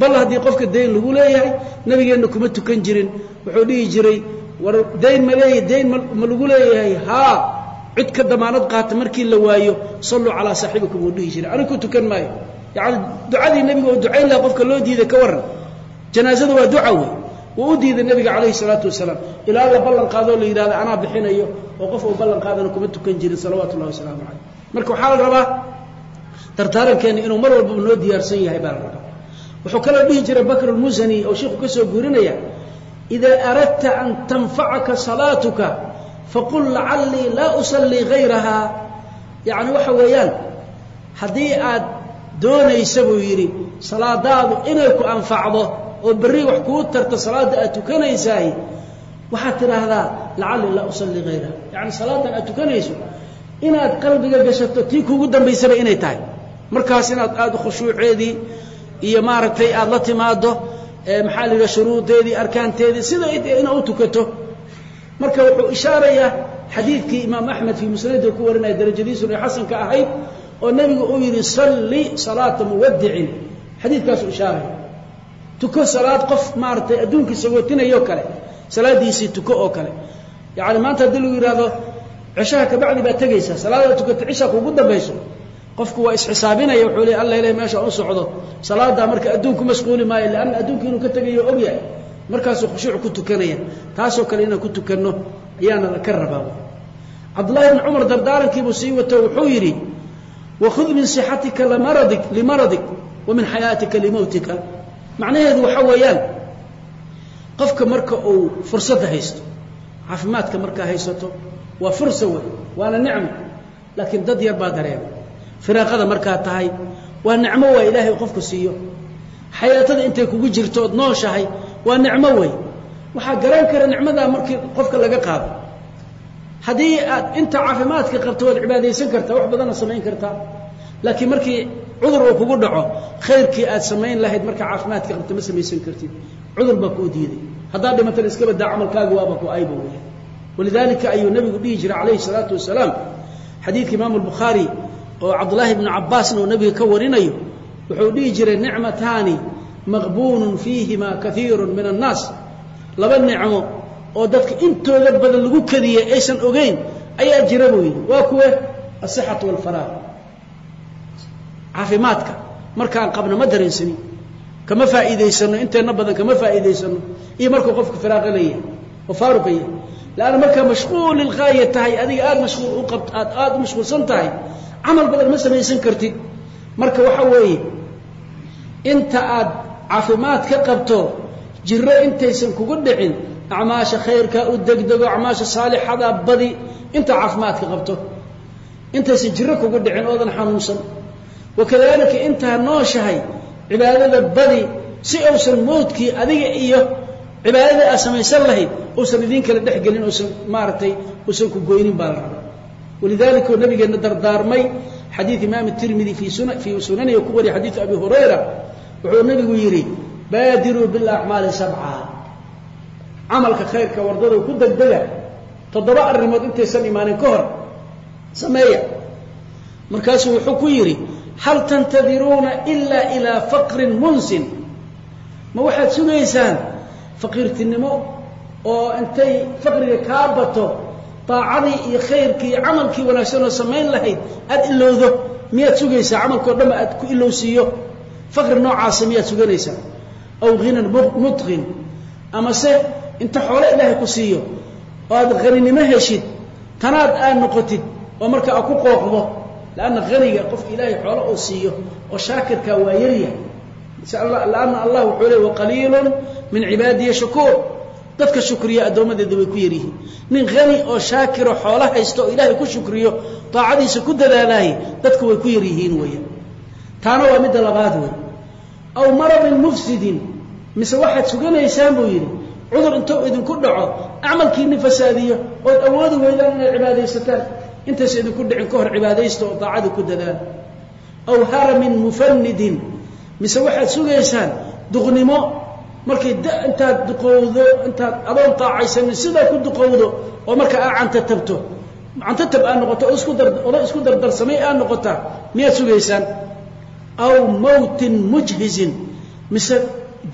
bal haddii qofka dayn lagu leeyahay nabigeenna kuma tukan jirin. Wuxuu dhihi jiray war dayn ma leeyahy dayn ma lagu leeyahay. Haa cid ka damaanad qaata markii la waayo salluu calaa saaxibikum uu dhihi jiray. Anigu ku tukan maayo. Yacani ducadii nebiga oo ducayn laha qofka loo diiday ka warran. Janaazada waa duca wey wuu u diiday nebiga calayhi salaatu wasalaam. Ilaa la ballan qaadoo la yidhahda anaa bixinayo oo qof uu ballan qaadana kuma tukan jirin. Salawaatu ullahi wasalaamu calayh marka waxaa la rabaa dardaarankeena inuu mar walbaba noo diyaarsan yahay baa la rabaa wuxuu kaloo dhihi jiray bakr اlmusani oo sheikhu ka soo guurinaya إidaa aradta an tanfacaka salaatuka faqul lacallii laa usallii hayraha yacni waxa weeyaan haddii aad doonaysa buu yidhi salaadaadu inay ku anfacdo oo berri wax kuu tarto salaadda aad tukanaysaay waxaad tidhaahdaa lacallii laa usallii hayraha yacni salaadan aad tukanayso inaad qalbiga gashato tii kuugu dambaysaba inay tahay. Markaas inaad aada khushuuceedii iyo maaragtay aada la timaado maxaa la yidhaha shuruudeedii arkaanteedii sida ina u tukato. Marka wuxuu ishaarayaa xadiidkii imaam axmed fii musnadii ku warinaya darajadiisu ay xasanka ahayd oo nebigu uu yidhi salli salaata muwadicin xadiidkaasuu ishaaraya. Tuko salaad qof maaragtay adduunkii sagootinayoo kale salaaddiisii tuko oo kale. Yacani maanta haddii lagu yidhaahdo ceshaha kabacdi baad tegaysaa salaadaad tukata cishaa kuugu dambayso qofku waa isxisaabinaya wuxuu leey alla ilahy meesha u socdo. Salaadaa marka adduunku mashquuli maayo lianna adduunku inuu ka tegayo og yahay. Markaasuu khushuuc ku tukanaya. Taasoo kale inaan ku tukanno ayaana ka rabaa. Cabdullahi bni cumar dardaarankiibuu sii wato wuxuu yidhi wakhud min sixatika limaradik limaradik wa min xayaatika limowtika macnaheedu waxaa weeyaan qofka marka uu fursadda haysto caafimaadka markaa haysato waa fursa wey waana nicmo laakiin dad yar baa dareema firaaqada markaa tahay. Waa nicmo waa ilaahay qofku siiyo. Xayaatada intay kugu jirto ood nooshahay waa nicmo wey waxaa garan kara nicmadaa markii qofka laga qaado. Haddii aad inta caafimaadka qabto waad cibaadaysan kartaa wax badanna samayn kartaa laakiin markii cudur uu kugu dhaco khayrkii aad samayn lahayd markaa caafimaadka qabta ma samaysan kartid. Cudur baa kuu diiday. Haddaad dhimatan iska camalkaaga waaba ku ayba weya walidaalika ayuu nabigu dhihi jiray calayhi salaatu wasalaam. Xadiidka imaamu albukhaari oo cabdullaahi bnu cabbaasna uu nabiga ka warinayo wuxuu dhihi jiray nicmataani maqbuunun fiihima kaiiru min annaas. Laba nicmo oo dadka intooda badan lagu kadiyay aysan ogeyn ayaa jira buu yidhi. Waa kuwe asixatu walfaraaq caafimaadka. Markaan qabno ma dareensani kama faa'iidaysano inteenna badan kama faa'iidaysano iyo markuu qofka firaaqa oo faaruqa yahay markaa mashquul lilgaaya tahay adiga aada mashquul u qabt aad aada u mashquulsan tahay camal badan ma samaysan kartid. Marka waxa weeye inta aad caafimaad ka qabto jiro intaysan kugu dhicin acmaasha khayrkaa u degdego acmaasha saalixada badi inta caafimaadka qabto. Intaysan jiro kugu dhicin oodan xanuunsan. Wakadalika intaa nooshahay cibaadada badi si uusan moodkii adiga iyo cibaadada aad samaysan lahayd uusan idiin kala dhex gelin uusan maaragtay uusan ku goynin baa la rabaa walidalika oo nabigeenna dardaarmay xadiid imaam tirmidi fii suna fii sunanihi ku wariya xadiidu abi hurayra wuxuu nabigu yidhi baadiruu bilacmaali sabca camalka khayrka wardadu ku degdega toddoba arrimood intaysan imaanin ka hor sameeya markaasuu wuxuu ku yidhi hal tantadiruuna ila ilaa faqrin munsin ma waxaad sugaysaan faqiirtinimo oo intay faqriga kaa bato daacadii iyo khayrkii camalkii wanaagsan oo samayn lahayd aad ilowdo miyaad sugaysaa? Camalkao dhanba aad ku ilowsiiyo faqri noocaasa miyaad suganaysaa? Aw hinan mudqin amase inta xoole ilaahay ku siiyo oo aad haninimo heshid tanaad aad noqotid oo marka aad ku qooqdo lanna haniga qofka ilaahay xoolo oo siiyo oo shaakirkaa waa yaryahay lanna allah wuxuu le waqaliilun min cibaadiya shakuur dadka shukriya addoommadeeda way ku yaryihiin nin hani oo shaakiro xoolo haysta oo ilaahay ku shukriyo daacadiisa ku dadaalahay dadka way ku yaryihiin weya taana waa midda labaad wey aw maradin mufsidin mise waxaad suganaysaan buu yidhi cudur intuu idinku dhaco acmalkiini fasaadiyo ood awoodi weydaan inaad cibaadaysataan. Intaysa idinku dhicin ka hor cibaadaysta oo daacada ku dadaala aw haramin mufanidin mise waxaad sugaysaan duqnimo markay intaad duqowdo intaad adoon daacaysanin sidaa ku duqowdo oo marka aa cantatabto cantatab aad noqoto oo isku dar odo isku dardarsamay aad noqotaa miyaad sugaysaan? Aw mawtin mujhizin mise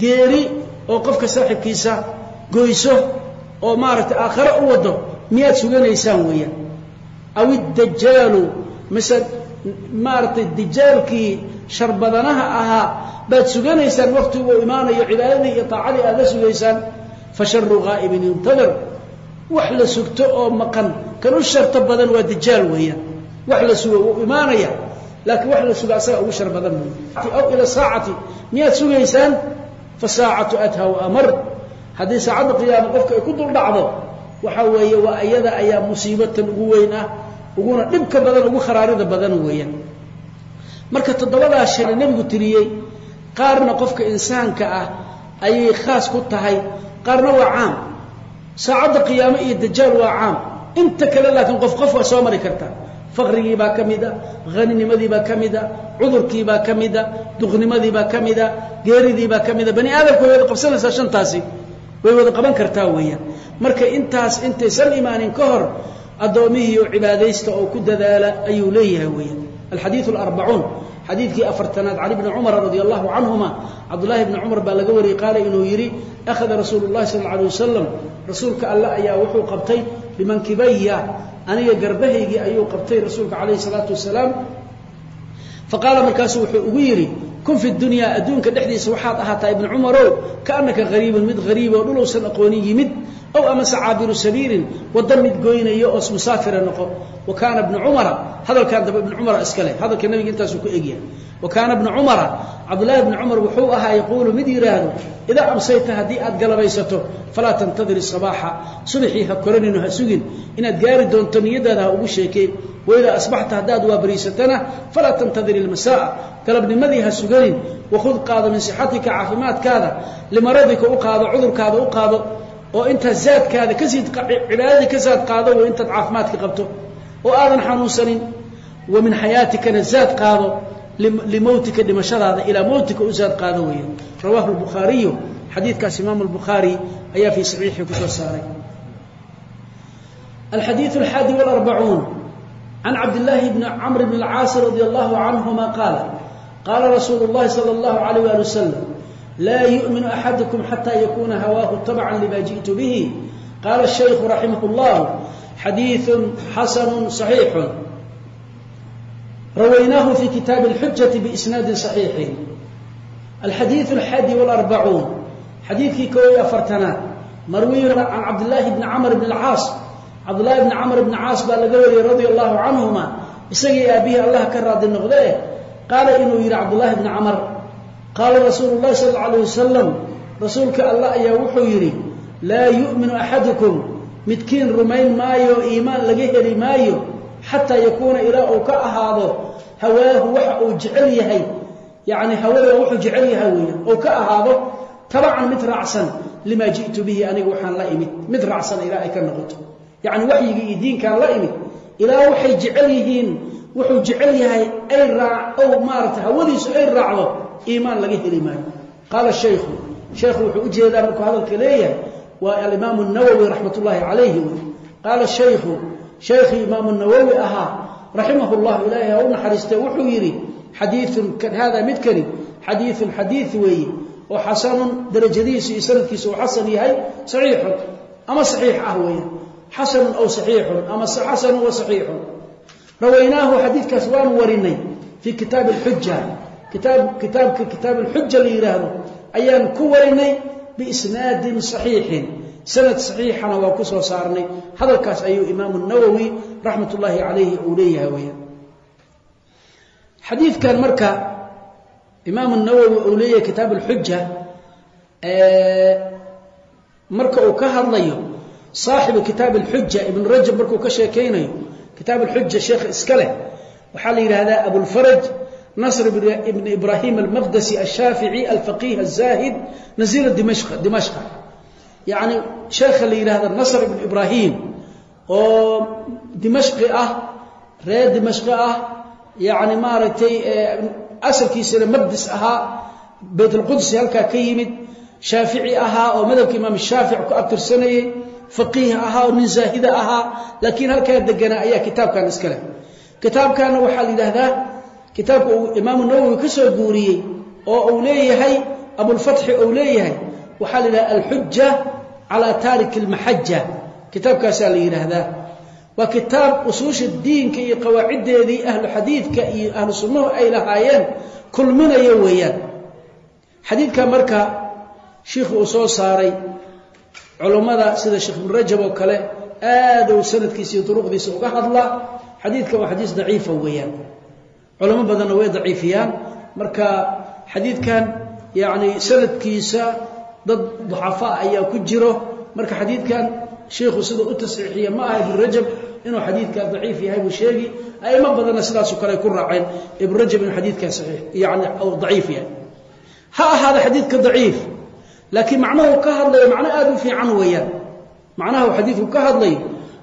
geeri oo qofka saaxiibkiisa goyso oo maaragtay aakhare u wado miyaad suganaysaan weeyaan? Aw iddajaalu mise maaragtay dijaalkii sharbadanaha ahaa baad suganaysaan waktigu uu imaanayo cibaadadii iyo taacadii aad la sugaysaan fa sharu yuntadir wax la sugto oo maqan. Kan u sharto badan waa dijaal weeyaan. Wax la sugo wuu imaanaya laakiin wax la suga asaga ugu shar badan aw ila saacati miyaad sugaysaan fa saacatu adha wa amar. Haddii saacadda qiyaama qofka ay ku dul dhacdo waxa weeye waa iyada ayaa musiibatan ugu weyn ah uguna dhibka badan ugu kharaarida badan weeyaan. Marka toddobadaa shay nebigu tiriyey qaarna qofka insaanka ah ayay khaas ku tahay. Qaarna waa caam. Saacadda qiyaamo iyo dajaal waa caam. Inta kale laakiin qof qof waa soo mari kartaa faqrigii baa ka mid a haninimadii baa ka mid a cudurkii baa ka mid a duqnimadii baa ka mid a geeridii baa ka mid a bani aadamku way wada qabsanaysaa shantaasi. Way wada qaban kartaa weeyaan. Marka intaas intaysan imaanin ka hor addoomihii oo cibaadaysta oo ku dadaala ayuu leeyahay weeyaan. Alxadiidu alarbacuun xadiidkii afartanaad cali bni cumar radi allahu canhuma cabdullaahi bni cumar baa laga wariyey qaala inuu yidhi akhada rasuulu llahi sal alla alay wasalam rasuulka alle ayaa wuxuu qabtay bimankibaya aniga garbahaygii ayuu qabtay rasuulka calayhi salaatu wasalaam faqaala markaasu wuxuu ugu yidhi kun fi dunyaa adduunka dhexdiisa waxaad ahaataa ibnu cumarow kaannaka hariibun mid hariib oo dhulowsan aqoonin yimid ow amase caabiru sabiilin wadda mid goynayo oo musaafira noqo wa kaana bnu cumara hadalkan daba ibnu cumara iska leh hadalka nabiga intaasuu ku egyahay wa kaana bnu cumara cabdullaahi bni cumar wuxuu ahaa yaquulu mid yidhaahdo idaa amsayta haddii aad galabaysato falaa tantadir isabaaxa subaxii ha koranino ha sugin inaad gaari doonto niyadaada ha ugu sheekeen waidaa asbaxta haddaad waabariisatana falaa tantadir ilmasaa'a galabnimadii ha suganin wakhud qaado min sixatika caafimaadkaada limaradika u qaado cudurkaada u qaado oo intaad zaadkaada ka sii cibaadadii ka saad qaado wey intaad caafimaadka qabto oo aadan xanuunsanin wa min xayaatikana limowtika dhimashadaada ilaa mowtika u zaad qaado weeye. Rawahu lbukhaariyu xadiidkaas imaamu albukhaari ayaa fii saxiixii ku soo saaray. Alxadiidu alxaadi walarbacuun. Can cabdillaahi bni camr bn alcaasi radi allahu canhuma qaala qaala rasuulu llahi sala allahu alayh wali wasalam laa yu'minu axadukum xataa yakuuna hawaahu tabcan lima ji'tu bihi. Qaala shaykhu raximah llah xadiiثu xasanu صaxiixu rawaynaahu fi kitaabi اlxujati biisnaadi صaxiixi alxadiiثu alxadi wاlarbacuun xadiidkii koo iyo afartanaad marwiyun can cabdillaahi bni camr bn اlcaas cabdullaahi bni camr bni caas baa laga wariyey radia allahu canhuma isagii aabihii allah ka raadi noqdee qaala inuu yidhi cabdullaahi bni camr qaala rasuulu llahi sal alla alayh wasalam rasuulka allah ayaa wuxuu yidhi laa yu'minu axadukum midkiin rumayn maayo iimaan laga heli maayo xataa yakuuna ilaa uu ka ahaado hawaahu waxa uu jecel yahay yacni hawada wuxuu jecel yahay weeye uu ka ahaado tabacan mid raacsan limaa ji'tu bihi aniga waxaan la imid mid raacsan ilaa ay ka noqoto. Yacni waxyigii iyo diinkaan la imid ilaa waxay jecel yihiin wuxuu jecel yahay ay raac ow maarata hawadiisu ay raacdo iimaan laga heli maayo. Qaala shaykhu sheekhu wuxuu u jeedaa markuu hadalka leeyahay waa alimaamu nawowi raxmat ullaahi calayhi qaala shaykhu shaykhii imaamu nawowi ahaa raximahu llah ilaahay ha u naxariistee wuxuu yidhi xadiiun hada midkani xadiiun xadiid weeye oo xasanun darajadiisu iyo sanadkiisu uu xasan yahay saxiixun ama saxiix ah weeye. Xasanun aw saxiixun ama xasanun wa saxiixun. Rawaynaahu xadiidkaas waanu warinay fii kitaabi alxuja kitaab kitaabka kitaab alxuja ku warinay biisnaadin saxiixin sanad saxiixana waa ku soo saarnay. Hadalkaas ayuu imaamu nawowi raxmat ullaahi calayhi uu leeyahay weyaan xadiidkan marka imaamu nawowi uu leeyahay kitaab alxuja marka uu ka hadlayo saaxibu kitaab alxuja ibn rajab markuu ka sheekaynayo kitaab alxuja sheekha iska leh waxaa la yidhaahdaa abulfaraj nasr ibn ibrahim almaqdasi ashaafici alfaqih azahid nazir dimashqa yacni sheekha la yidhaahda nasr ibn ibrahim oo dimashqi ah reer dimashqi ah yacni maaragtay asalkiisana maqdis ahaa baytulqudsi halkaa ka yimid shaafici ahaa oo madhabka imaam shaafic ku abtirsanayey faqiih ahaa oo nin zaahida ahaa laakiin halkaa deganaa ayaa kitaabkan iska leh. Kitaabkanna waxaa la yidhaahdaa kitaabka uu imaamu nawowi ka soo guuriyey oo uu leeyahay abulfatxi uu leeyahay waxaa la yidhahda alxuja calaa taariki almaxaja kitaabkaasaa la yidhaahdaa. Waa kitaab usuusha diinka iyo qawaaciddeedii ahlu xadiidka iyo ahlu sunnuhu ay lahaayeen kulminaya weeyaan. Xadiidka marka shiikhu uu soo saaray culummada sida sheekh ibnu rajab oo kale aadou sanadkiisa iyo duruqdiisa uga hadla. Xadiidkan waa xadiis daciifa weeyaan. Culamo badanna way daciifiyaan. Marka xadiidkan yacni sanadkiisa dad duxafaa ayaa ku jiro. Marka xadiidkan shiikhu sidau u tasxiixiya ma aha ibnu rajab inuu xadiidkan daciif yahay buu sheegi aimo badanna sidaasoo kale ku raaceen ibnu rajab inuu xadiidkan saxiix yani daciif yahay. Ha ahaada xadiidka daciif laakiin macnahu ka hadlayo macno aada u fiican weeyaan. Macnaha uu xadiidku ka hadlayo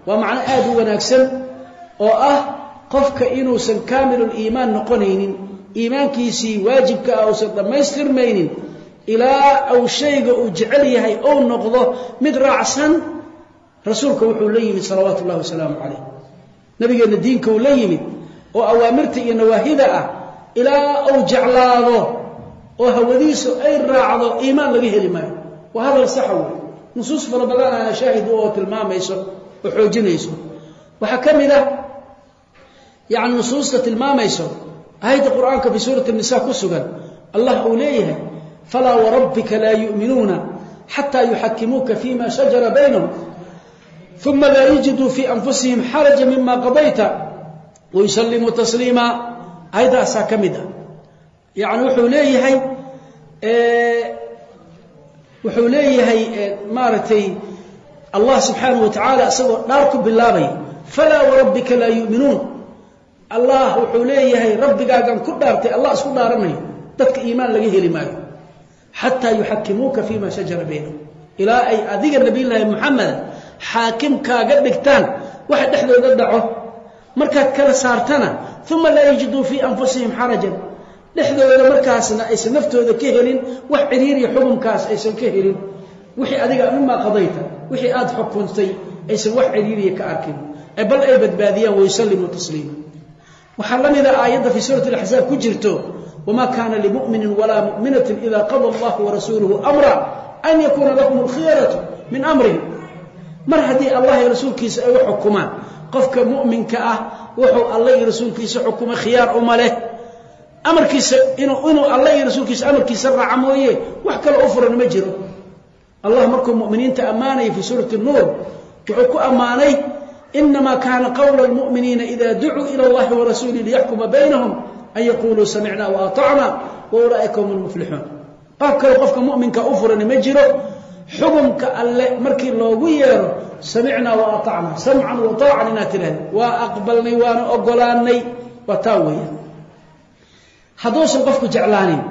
waa macno aada u wanaagsan oo ah qofka inuusan kaamiluliimaan noqonaynin iimaankiisii waajibka ah uusan dhammaystirmaynin ilaa uu shayga uu jecel yahay ou noqdo mid raacsan rasuulka wuxuu la yimid salawaatu ullahi wasalaamu calayh. Nabigeenna diinka uu la yimid oo awaamirta iyo nawaahida ah ilaa uu jeclaado oo hawadiisu ay raacdo iimaan laga heli maayo. Waa hadal saxa wey nusuus fara badan ana shaahid oo tilmaamayso oo xoojinayso. Waxaa ka mid ah yani nusuusta tilmaamayso aayadda qur'aanka fi suurati nisa ku sugan allah uu leeyahay falaa warabbika laa yu'minuuna xataa yuxakimuuka fima shajara baynahum uma laa yajiduu fii anfusihim xaraja mima qadayta wayusallimuu tasliima aayaddaasaa ka mid ah yani wuxuu leeyahay wuxuu leeyahay maaragtay allah subxaanahu wa tacaala isagoo dhaar ku bilaabaya falaa warabbika laa yu'minuun allah wuxuu leeyahay rabbigaagan ku dhaartay allah isku dhaaranayo dadka iimaan laga heli maayo xataa yuxakimuuka fima shajara baynahum ilaa ay adiga nabiyullaahi moxameda xaakim kaaga dhigtaan waxa dhexdooda dhaco markaad kala saartana uma laa yajiduu fii anfusihim xarajan. Dhexdooda markaasna aysan naftooda ka helin wax ciriiriya xukunkaas aysan ka helin. Wixii adiga mimaa qadayta wixii aada xukuntay aysan wax ciriiriya ka arkin. Bal ay badbaadiyaan wayusalimu tasliima. Waxaa la mida aayadda fii suurati alaxzaab ku jirto wamaa kaana limuminin walaa muminatin ida qada allahu warasuuluhu amra an yakuuna lahum alkhiyaratu min amrihim mar haddii allah iyo rasuulkiisa ay u xukumaan qofka mu'minka ah wuxuu alla iyo rasuulkiisa xukumay khiyaar uma leh amarkiisa inuu alla iyo rasuulkiisa amarkiisa raaca mooye wax kale u furan ma jiro allah markuu muminiinta ammaanaya fii suurati nuur wuxuu ku ammaanay inamaa kaana qowla lmu'miniina ida ducuu ila allahi warasuuli liyaxkuma baynahum an yaquuluu samicna waatacna wa ulaa'ika hum lmuflixuun qaab kale qofka mu'minka u furani ma jiro xukumka alle markii loogu yeero samicnaa wa aacnaa samcan wa taacan inaad tidhahda waa aqbalnay waana ogolaanay waa taa weeyaan hadduusan qofku jeclaanin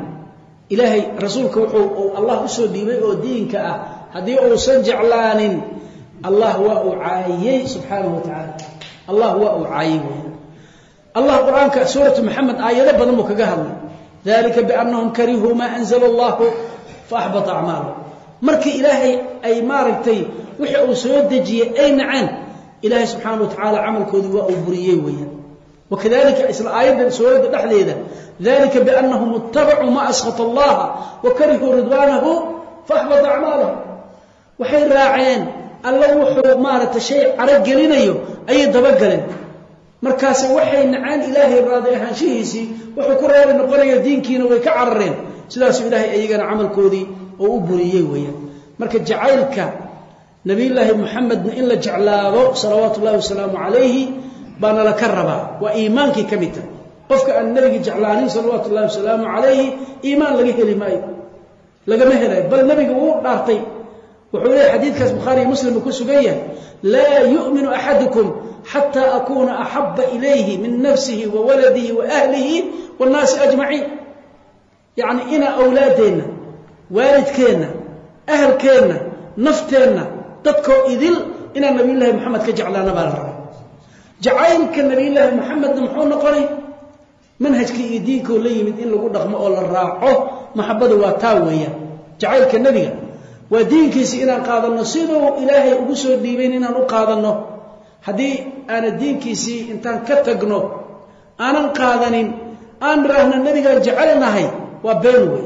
ilaahay rasuulka wuxuu allah u soo dhiibay oo diinka ah haddii uusan jeclaanin allah waa uu caayey subxaanahu wa tacaala waa uu caayey allah qur'aanka suuratu maxamed aayado badan buu kaga hadlay. Dalika biannahum karihuu maa anzala allahu fa axbata acmaalahum markii ilaahay ay maaragtay wixii uu soo dejiyey ay naceen ilaahay subxaana wa tacaala camalkoodii waa uu buriyey weeyaan. Wakadalika isla aayaddan suuradda dhexdeeda dalika biannahum ittabacuu ma askhata allaha wa karihuu ridwaanahu faaxbata acmaalahum waxay raaceen alla wuxuu maaragtay shay caro ayay dabagaleen markaase waxay naceen ilaahay raadi ahaanshihiisii wuxuu ku reeri noqonayo diinkiina way ka carareen. Sidaasuu ilaahay iyagana camalkoodii oo u buriyey weeyaan. Marka jacaylka nabiyullaahi muxamedna in la jeclaado salawaatu ullahi wasalaamu calayhi baana laka rabaa. Waa iimaankii ka mid tahay qofka aan nebiga jeclaanin salawaatu ullahi wasalaamu calayhi iimaan laga heli maayo. Lagama helayo. Bal nebiga wuu dhaartay. Wuxuu leeyahy xadiidkaas bukhaariy muslim uu ku sugan yahay laa yu'minu axadukum xataa akuuna axaba ilayhi min nafsihi wa waladihi wa ahlihi waannaasi ajmaciin yacni inaa awlaaddeenna waalidkeenna ahalkeenna nafteenna dadkoo idil inaan nabiyullaahi moxamed ka jeclaana baa la rabaa jacaylka nabiyullaahi moxamedna muxuu noqonay manhajkii iyo diinkoo la yimid in lagu dhaqmo oo la raaco maxabada waa taa weeyaan jacaylka nebiga waa diinkiisi inaan qaadanno siduu ilaahay ugu soo dhiibayn inaan aana diinkiisii intaan ka tagno aanan qaadanin aan nidhaahno nebigaan jecelnahay waa been wey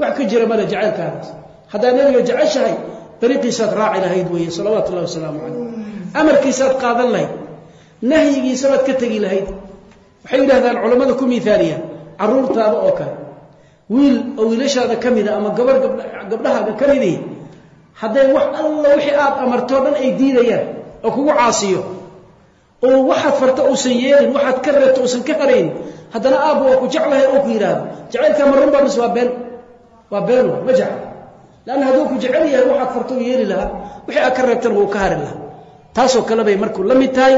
wax ka jira male jacaylkaadaas haddaad nebiga jeceshahay dariiqiisaad raaci lahayd weeye salawaatu wasalaamu calayh. Amarkiisaad qaadan lahayd nahyigiisabaad ka tegi lahayd. Waxay yidhahdaan culammada ku miaaliya caruurtaada oo kale. Wiil oo wiilashaada ka mida ama gabar gabdhahaaga ka midii hadday wax alla wixii aad amartoo dhan ay diidayaan oo kugu caasiyo oo waxaad farta uusan yeelin waxaad ka reebto uusan ka harayn haddana aabba waa ku jeclahay oo ku yidhaahdo jacaylkaa ma runbaa mise waa been waa been wa ma jecla leanna hadduu ku jecel yahay waxaad farta u yeeli lahaa wixii aad ka reebtana wuu ka hari lahaa. Taasoo kale bay markuu la mid tahay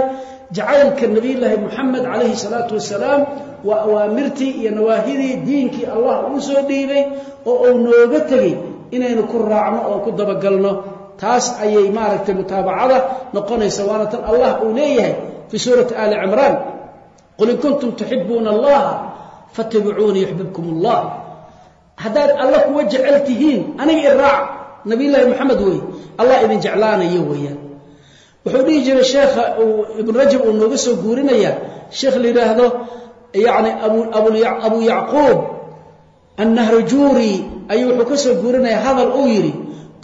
jacaylka nabiyullaahi moxamed calayhi salaatu wasalaam waa awaamirtii iyo nawaahidii diinkii allah uu soo dhiibay oo uu nooga tegey inaynu ku raacno oo ku dabagalno. Taas ayay maaragtay mutaabacada noqonaysa waana tan allah uu leeyahay fii suurati aali cimraan qul in kuntum tuxibuuna allaha fattabicuuni yuxbibkum allah haddaad alla kuwa jecel tihiin aniga i raac nabiyullaahi moxamed wey allah idin jeclaanayo weeyaan wuxuu dhihi jiray sheekha ibn rajab uu nooga soo guurinaya sheekh la yidhaahdo yani abu yacquub annahrajuuri ayuu wuxuu ka soo guurinaya hadal uu yidhi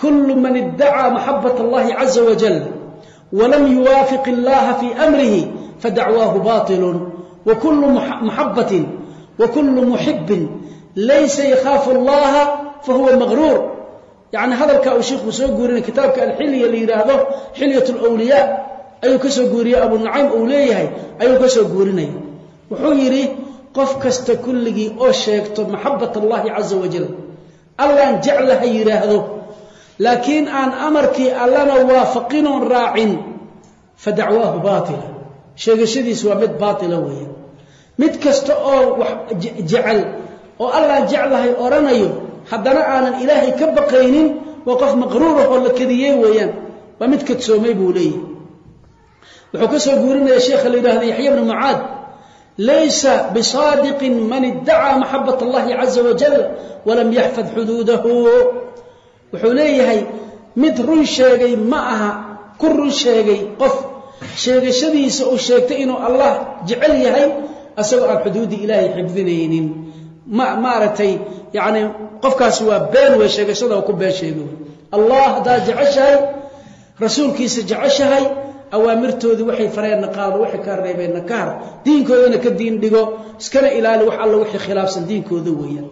kullu man iddacaa maxabat allahi caza wajal walam yuwaafiq illaha fii amrihi fadacwaahu baطilun wa kullu maxabatin wa kullu muxibin laysa yakhaafu allaha fahuwa maqruur yani hadalkaa uu sheikhu soo guurinaya kitaabka alxilya la yidhaahdo xilyat lwliyaa ayuu ka soo guuriyey abu nucaym uu leeyahay ayuu ka soo guurinaya wuxuu yidhi qof kasta kulligii oo sheegto maxabat allahi caza wajal allaan jecla ha laakiin aan amarkii allana waafaqinoon raacin fa dacwaahu baatila. Sheegashadiisu waa mid baatila weeye. Mid kasta oo wax jecel oo allaan jeclahay odhanayo haddana aanan ilaahay ka baqaynin waa qof maqruurah oo la kadiyey weeyaan. Waa mid kadsoomay buu leeyahy wuxuu ka soo guurinaya sheekha la yidhahda yaxya bnu mucaad laysa bisaadiqin man iddacaa maxabat allahi caza wajal walam yaxfad xuduudahu wuxuu leeyahay mid run sheegay ma aha ku run sheegay qof. Sheegashadiisa uu sheegtay inuu allah jecel yahay asagoo aan xuduuddii ilaahay xifdinaynin. Ma maaragtay yacni qofkaasi waa been wey sheegashada ku been sheego allah haddaad jeceshahay rasuulkiisa jeceshahay awaamirtoodii waxay fareenna qaado waxay ka reebeenna ka har. Diinkoodana ka diin dhigo iskana ilaali wax alla wixii khilaafsan diinkooda weeyaan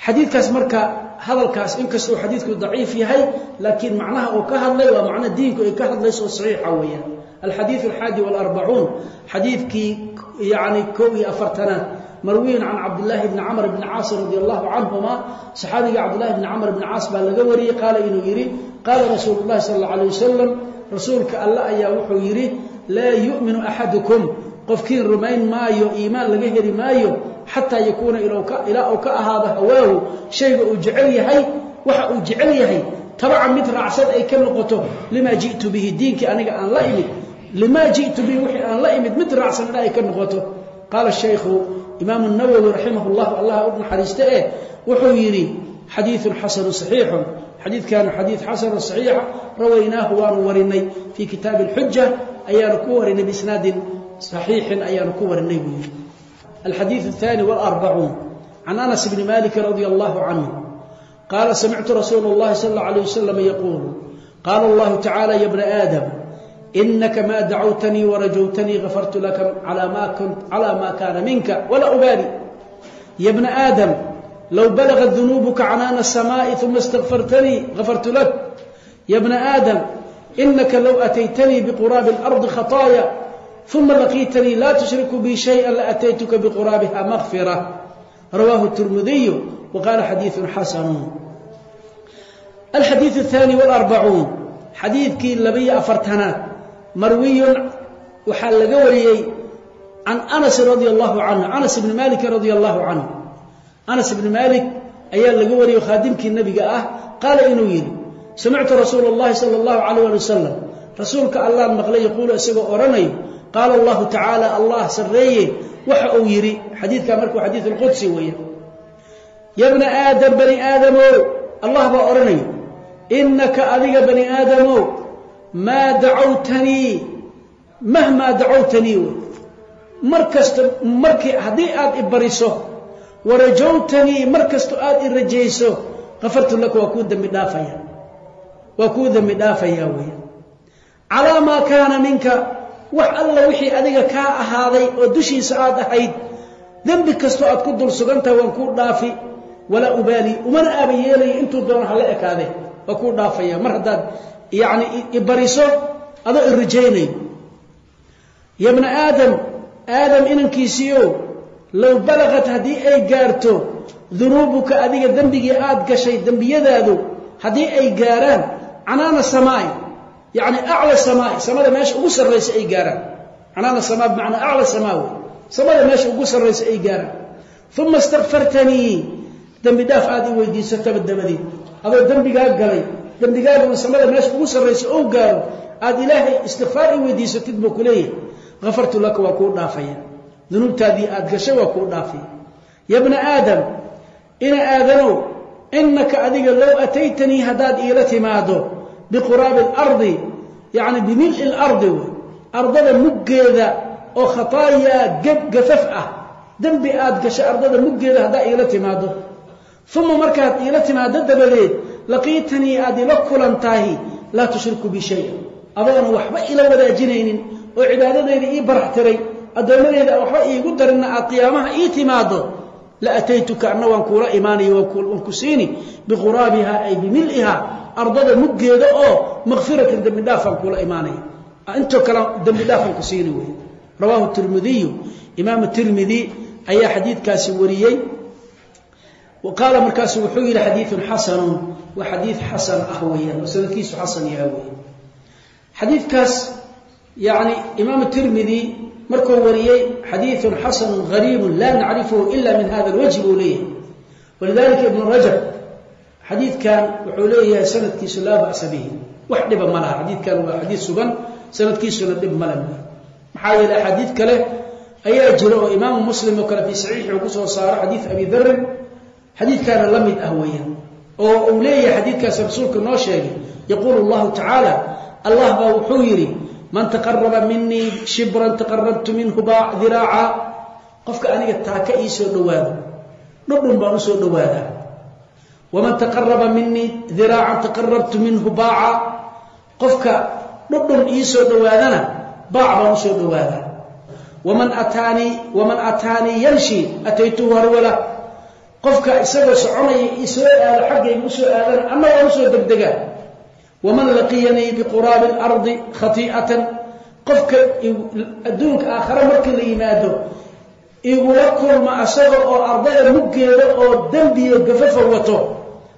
xadiidkaas marka hadalkaas inkastoo xadiidku daciif yahay laakiin macnaha uu ka hadlay waa macno diinku ay ka hadlayso saxiixa weeyaan. Alxadiidu alxaadi walarbacuun xadiidkii yacni kow iyo afartanaad marwiyin can cabdillaahi bni camr bni caas radi allahu canhuma saxaabiga cabdillahi bni camr bni caas baa laga wariyey qaala inuu yidhi qaala rasuulu llahi sala alla alay wasalam rasuulka alle ayaa wuxuu yidhi laa yu'minu axadukum qofkiin rumayn maayo iimaan laga heli maayo xataa yakuuna ilaa uu ka ahaado hawaahu shayga uu jecel yahay waxa uu jecel yahay tabacan mid raacsan ay ka noqoto limaa ji'tu bihi diinkii aniga aan la imid limaa ji'tu bihi wixii aan la imid mid raacsan ilaa ay ka noqoto. Qaala shaykhu imaamu nawowi raximah llahu allah u naxariiste eh wuxuu yidhi xadiiun xasanu saxiixun. Xadiidkaanu xadiid xasanu saxiixa rawaynaahu waanu warinay fii kitaabi alxuja ayaanu ku warinay biisnaadin saxiixin ayaanu ku warinay buu yidhi الحديث الثاني والأربعون عن أنس بن مالك رضي الله عنه قال سمعت رسول الله صلى الله عليه وسلم يقول قال الله تعالى يا ابن آدم إنك ما دعوتني ورجوتني غفرت لك على ما كنت على ما كان منك ولا أبالي يا ابن آدم لو بلغت ذنوبك عنان السماء ثم استغفرتني غفرت لك يا ابن آدم إنك لو أتيتني بقراب الأرض خطايا ثم لقيتني لا تشرك بي شيئا لأتيتك بقرابها مغفرة رواه الترمذي وقال حديث حسن الحديث الثاني والأربعون حديث كي لبي أفرتنات مروي وحال قوري عن أنس رضي الله عنه أنس بن مالك رضي الله عنه أنس بن مالك أيال لقوري وخادمك النبي آه قال إنه يلي سمعت رسول الله صلى الله عليه وسلم رسولك الله المقلي يقول أسيقى أرني qaal allahu tacaala allah sarreeye waxa uu yidhi xadiidkaa markuu xadiid alqudsi weeye ya bna aadam bani aadamow allah baa odhanaya innaka adiga bani aadamow maa dacawtanii mahmaa dacawtanii wey. Mar kasta markii haddii aad i bariso warajowtanii mar kastoo aad i rajayso kafartu laka waa kuu dembi dhaafaya. Waa kuu dembi dhaafayaa weeye calaa maa kaana minka wax alla wixii adiga kaa ahaaday oo dushiisa aad ahayd dembi kastoo aad ku dul sugantahay waan kuu dhaafi. Walaa ubaali umana aaba yeelaya intuu doono hala ekaade waa kuu dhaafaya. Mar haddaad yacni ibariso adoo i rajaynayo ya bna aadam aadam inankiisiiow low balaqat haddii ay gaarto dunuubuka adiga dembigii aad gashay dembiyadaadu haddii ay gaaraan canaana samaai yani acla samaa samada meesha ugu sarraysa ay gaaraan. Canaana samaa bimacnaa acla samaa wey samada meesha ugu sarraysa ay gaaraan. Uma istakfartanii dembi dhaaf aad i weydiisataba dabadeed adoo dembigaa galay. Dembigaaguna samada meesha ugu sarraysa ou gaaro aad ilaahay istikfaar i weydiisatid buu ku leeyahay. Kafartu laka waa kuu dhaafaya. Dunuubtaadii aad gashay waa kuu dhaafaya. Ya bna aadam ina aadanow innaka adiga low ataytanii haddaad iila timaado biquraabi alardi yacni bimil'i lardi wey ardada muggeeda oo khataayaa gafaf ah dembi aad gashay ardada muggeeda haddaa iila timaado uma markaad iila timaado dabadeed laqiitanii aad ila kulantahi laa tushriku bi shaya adoona waxba ila wadaajinaynin oo cibaadadayda ii barax tiray addoommadeeda waxba iigu darinna aad qiyaamaha ii timaado la ataytuka anna waan kuula imaanaya waan ku siini biquraabiha ay bimil'iha ardada muggeeda oo makfiratan dembi kuula imaanaya. Intoo kale dembi ku siini wey rawaahu tirmidiyu. Imaamu tirmidi ayaa xadiidkaasi wariyey. Qaala markaasu wuxuu yidhi xadiiun xasanun. Waa xadiid xasan ah weeyaan oo sanadkiisu xasan yaha weeye xadiidkaas yani imaamu tirmidi markuu wariyey xadiiun xasanu gariibun laa nacrifuhu ila min hada alwajhi buu leeyahay. Walidalika ibnu rajab xadiidkan wuxuu leeyahay sanadkiisu laa ba'sa bihi. Wax dhiba ma laha. Xadiidkan waa xadiid sugan. Sanadkiisuna dhib male maxaa yeele axaadiid kale ayaa jira oo imaamu muslim oo kale fii saxiixi uu ku soo saaro xadiid abi darin xadiidkaana la mid ah weeyaan. Oo uu leeyahay xadiidkaas rasuulka noo sheegay. Yaquulu llahu tacaala allah baa wuxuu yidhi man taqaraba minii shibran taqarabtu minhu diraaca qofka aniga taaka ii soo dhowaado. Dhudhun baan u soo dhowaadaa waman taqaraba minii diraacan taqarabtu minhu baaca qofka dhudhun ii soo dhowaadana baac baan u soo dhowaadaa waman ataanii waman ataanii yamshi ataytuhu harwala qofka isagoo soconaya isoo aado xaggayga u soo aadana ama waan u soo degdegaa waman laqiyanii biquraabi اlardi khatii'atan qofka adduunka aakhare markii la yimaado igula kulma asaga oo ardada muggeeda oo dembiyo gafafa wato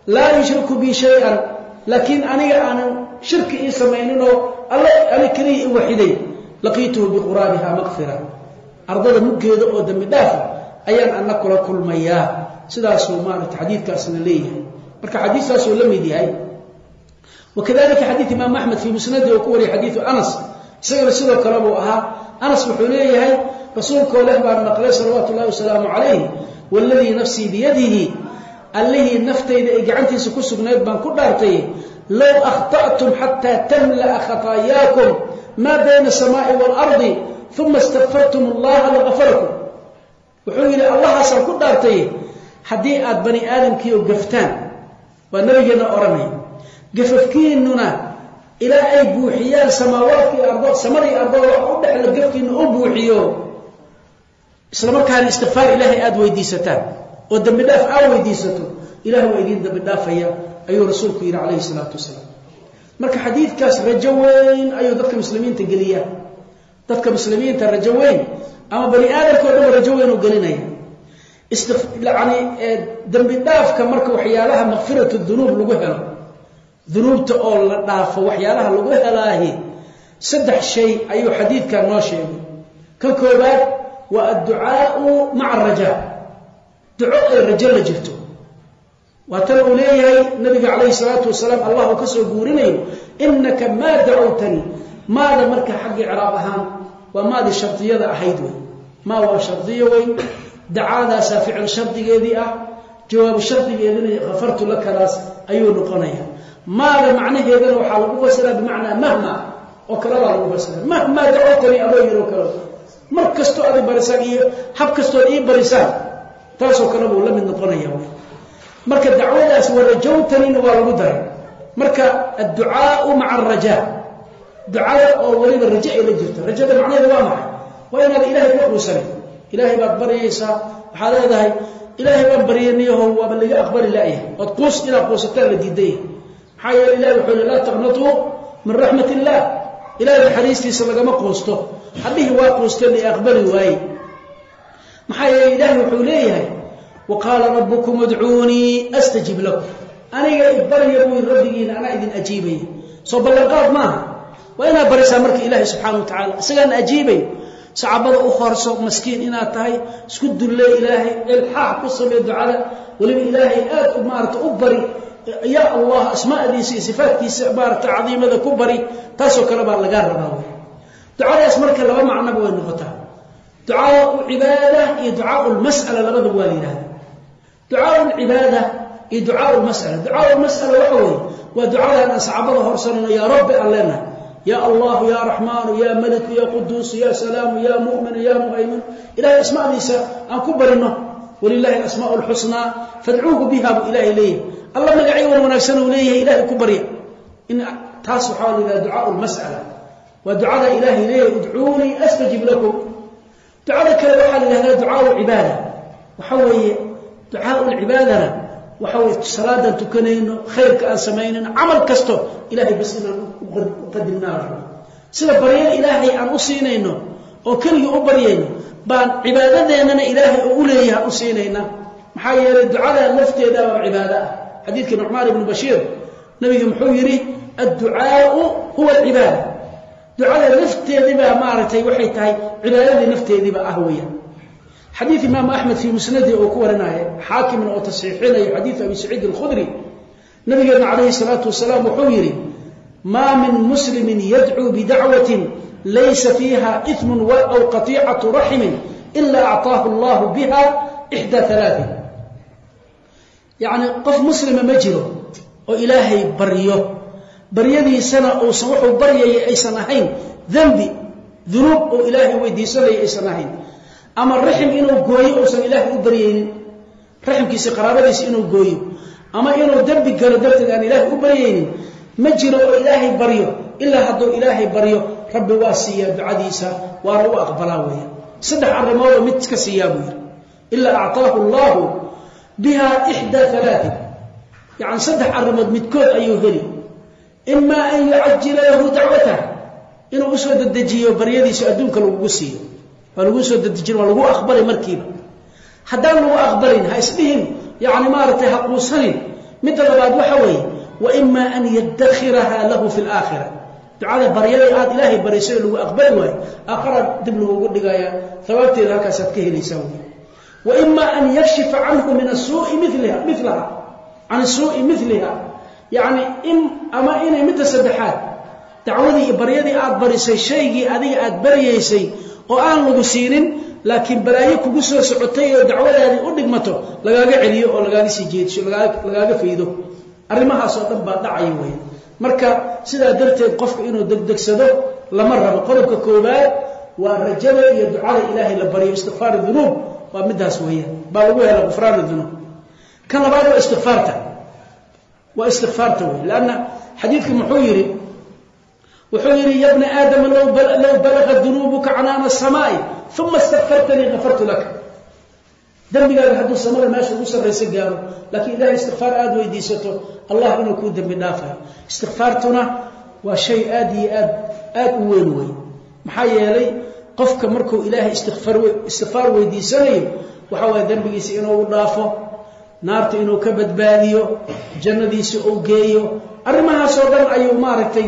laa yushriku bi shay-an laakiin aniga aanan shirki ii samayninoo alla ani keliya i waxiday laqiituhu biquraabiha maqfira ardada muggeeda oo dembi dhaafa ayaan ana kula kulmayaa. Sidaasuu maarata xadiidkaasna leeyahay. Marka xadiistaasuu la mid yahay. Wakadalika xadiid imaam axmed fii musnadi oo ku wariyay xadiidu anas. Isagana sidoo kale buu ahaa. Anas wuxuu leeyahay rasuulkoo leh baan maqlay salawaatu ullahi wasalaamu calayh waladii nafsii biyadihi allihii naftayda ay gacantiisa ku sugnayd baan ku dhaartay low akhta'tum xataa tamla'a khataayaakum maa bayna asamaai waalardi uma istakfartum allaha lagafarakum wuxuu yidhi allahaasaan ku dhaartay haddii aad bani aadamkiio gaftaan waa nabigeenna odhanay gafafkiinnuna ilaa ay buuxiyaan samaawaadkii ardo samadii ardada wax u dhexla gafkiinna u buuxiyo islamarkaana istikfaar ilaahay aada weydiisataan oo dembi dhaaf aad weydiisato ilaah waa idiin dembi dhaafaya ayuu rasuulku yidhi calayhi salaatu wasalaam. Marka xadiidkaas rajo weyn ayuu dadka muslimiinta geliyaa. Dadka muslimiinta rajo weyn ama bani aadamka o dhanba rajo weyn u gelinaya. Yani dembi dhaafka marka waxyaalaha makfiratu dunuub lagu helo dunuubta oo la dhaafo waxyaalaha lagu helaahi saddex shay ayuu xadiidkan noo sheegay. Ka koobaad waa adducaau maca arajaa duco ay rajo la jirto. Waa tan uu leeyahay nabiga calayhi salaatu wasalaam allah uu ka soo guurinayo inaka maa dacowtanii maada marka xaggii ciraab ahaan waa maadii shardiyada ahayd wey maa waa shardiyo wey dacaadaasaa ficil shardigeedii ah jawaabu shardigeedina kafartu lakadaas ayuu noqonaya. Maada macnaheedana waxaa lagu fasiraa bimacnaa mahma oo kale baa lagu fasiraa mahmaa dacowtanii adoo yaroo kale mar kastoo adig barisaan iyo hab kastood ii barisaan taasoo kale buu la mid noqonaya marka dacwadaas warajowtanina waa lagu daray. Marka adducaau maca arajaa ducada oo weliba raje ay la jirto. Rajada macnaheeda waa maxay? Waa inaada ilahay ku quusanin ilaahay baad baryaysaa. Waxaad leedahay ilaahay baan baryaniyaho waaba laga aqbali la'yahay ood quus inaad quusataan la diidaya maxaa yeele ilahi wuxuu yhi laa taqnatuu min raxmat illah ilahay naxariistiisa lagama quusto. Hadhihii waa quusteen la aqbali waaye maxaa yeele ilaahay wuxuu leeyahay wa qaala rabbukum udcuunii astajib lakum. Aniga barya buu rabbigiina anaa idin ajiibaya soo ballanqaad maaha. Waa inaad barisaa marka ilaahay subxaana wa tacala isagaana ajiibay. Saxaabada u horso maskiin inaad tahay isku dulle ilaahay ilxaax ku samee ducada. Weliba ilaahay aad maarata u bari. Yaa allah asmaadiisa iyo sifaatkiisa maarata cadiimada ku bari. Taasoo kale baa lagaa rabaa. Ducadaas marka laba macnoba way noqotaa ducaau cibaada iyo ducaau lmas'ala labadaba waa la yidhahda ducaau lcibaada iyo ducaau lmas'ala ducaau lmas'ala waxa weeye waa ducadan aan saxaabada horsanayno yaa rabbi aan leenahay allahu ya raxmaanu ya maliku ya quduusu ya salaamu ya muminu ya muhaymin ilahay asmadiisa aan ku barino walilahi asmaa lxusnaa fadcuuhu biha buu ilahay leeyahay. Alla magacyo wan wanaagsan leeyahay ilahay ku barya. Taas waxaa la yidhaha ducaau lmas'ala waa ducada ilahay leeyahay udcuunii astajib lakum ducada kale waxaa la yidhahdaa ducaau cibaada. Waxa weeye ducaau lcibaadana waxa weye salaadan tukanayno khayrka aan samaynayno camal kasto ilahay bas inaan uqadimnaa rabo sida baryada ilaahay aan u siinayno oo keligii u baryayno baan cibaadadeennana ilaahay oo u leeyahay aan u siinayna. Maxaa yeelay ducada lafteedaaba cibaado ah xadiidkii nucmaan ibnu bashiir nabiga muxuu yidhi adducaau huwa alcibaada ducada lafteediibaa maaragtay waxay tahay cibaadadii nafteediiba ah weeyaan. Xadiid imaamu axmed fii musnadi oo ku warinaya xaakimna oo tasxiixinayo xadiid abi saciid alkhudri. Nabigeena calayhi salaatu wasalaam wuxuu yidhi maa min muslimin yadcuu bidacwatin laysa fiiha iثmu aw qatiicatu raximin ila acطaahu allahu biha ixdaa alaain yacni qof muslima ma jiro oo ilaahay baryo baryadiisana uusan wuxuu baryaya aysan ahayn dembi dunuub oo ilaahay weydiisanaya aysan ahayn. Ama raxim inuu gooyo uusan ilaahay u baryaynin raximkiisi qaraabadiisa inuu gooyo. Ama inuu dembi galo darteed aan ilaahay u baryaynin ma jiro oo ilaahay baryo ilaa hadduu ilaahay baryo rabbi waa siiyaa ducadiisa waana u aqbalaa weya saddex arrimoodoo mid ka siiyaa buu yidhi. Ilaa acطaahu allahu biha ixdaa alaain yacni saddex arrimood midkood ayuu heli imaa an yucajila lahu dacwatah inuu u soo dedejiyo baryadiisa adduunka lagugu siiyo. Waa lagu soo dedejin waa lagu aqbali markiiba. Haddaan lagu aqbalin ha isdhihin yani maaragtay ha quusanin midda labaad waxa weeye wa imaa an yadakhiraha lahu fi laakhira ducada baryada aad ilaahay barayso ee lagu aqbali waayo aakhara dib lagugu dhigaya hawaabteeda halkaasaad ka helaysaa wy wa imaa an yakshifa canhu yacni in ama inay midda saddexaad. Dacwadii iyo baryadii aad barisay shaygii adiga aad baryaysay oo aan lagu siinin laakiin balaayo kugu soo socotay oo dacwadaadii u dhigmato lagaaga celiyo oo lagaaga sii jeediso lagaaga faydo arrimahaasoo dhan baa dhacaya weya marka sidaa darteed qofka inuu degdegsado lama rabo. Qodobka koowaad waa rajada iyo ducada ilaahay la baryo istikfaar dunuub waa midaas weeyaan. Baa lagu hela gufraan dunuub. Kan labaad waa istikfaarta waa istikfaarta wey lanna xadiidku muxuu yidhi wuxuu yidhi ya bna aadama low balaga dunuubuka canaana samaai uma istakfartanii kafartu laka dembigaaga hadduu samada meesha ugu sarraysa gaaro laakiin ilahay istikfaar aada weydiisato allah inuu kuu dembi dhaafayo. Istikfaartuna waa shay aad iyo aad aada u weyn wey maxaa yeelay qofka markuu ilaahay istikfaar naarta inuu ka badbaadiyo jannadiisa uu geeyo arrimahaasoo dhan ayuu maaragtay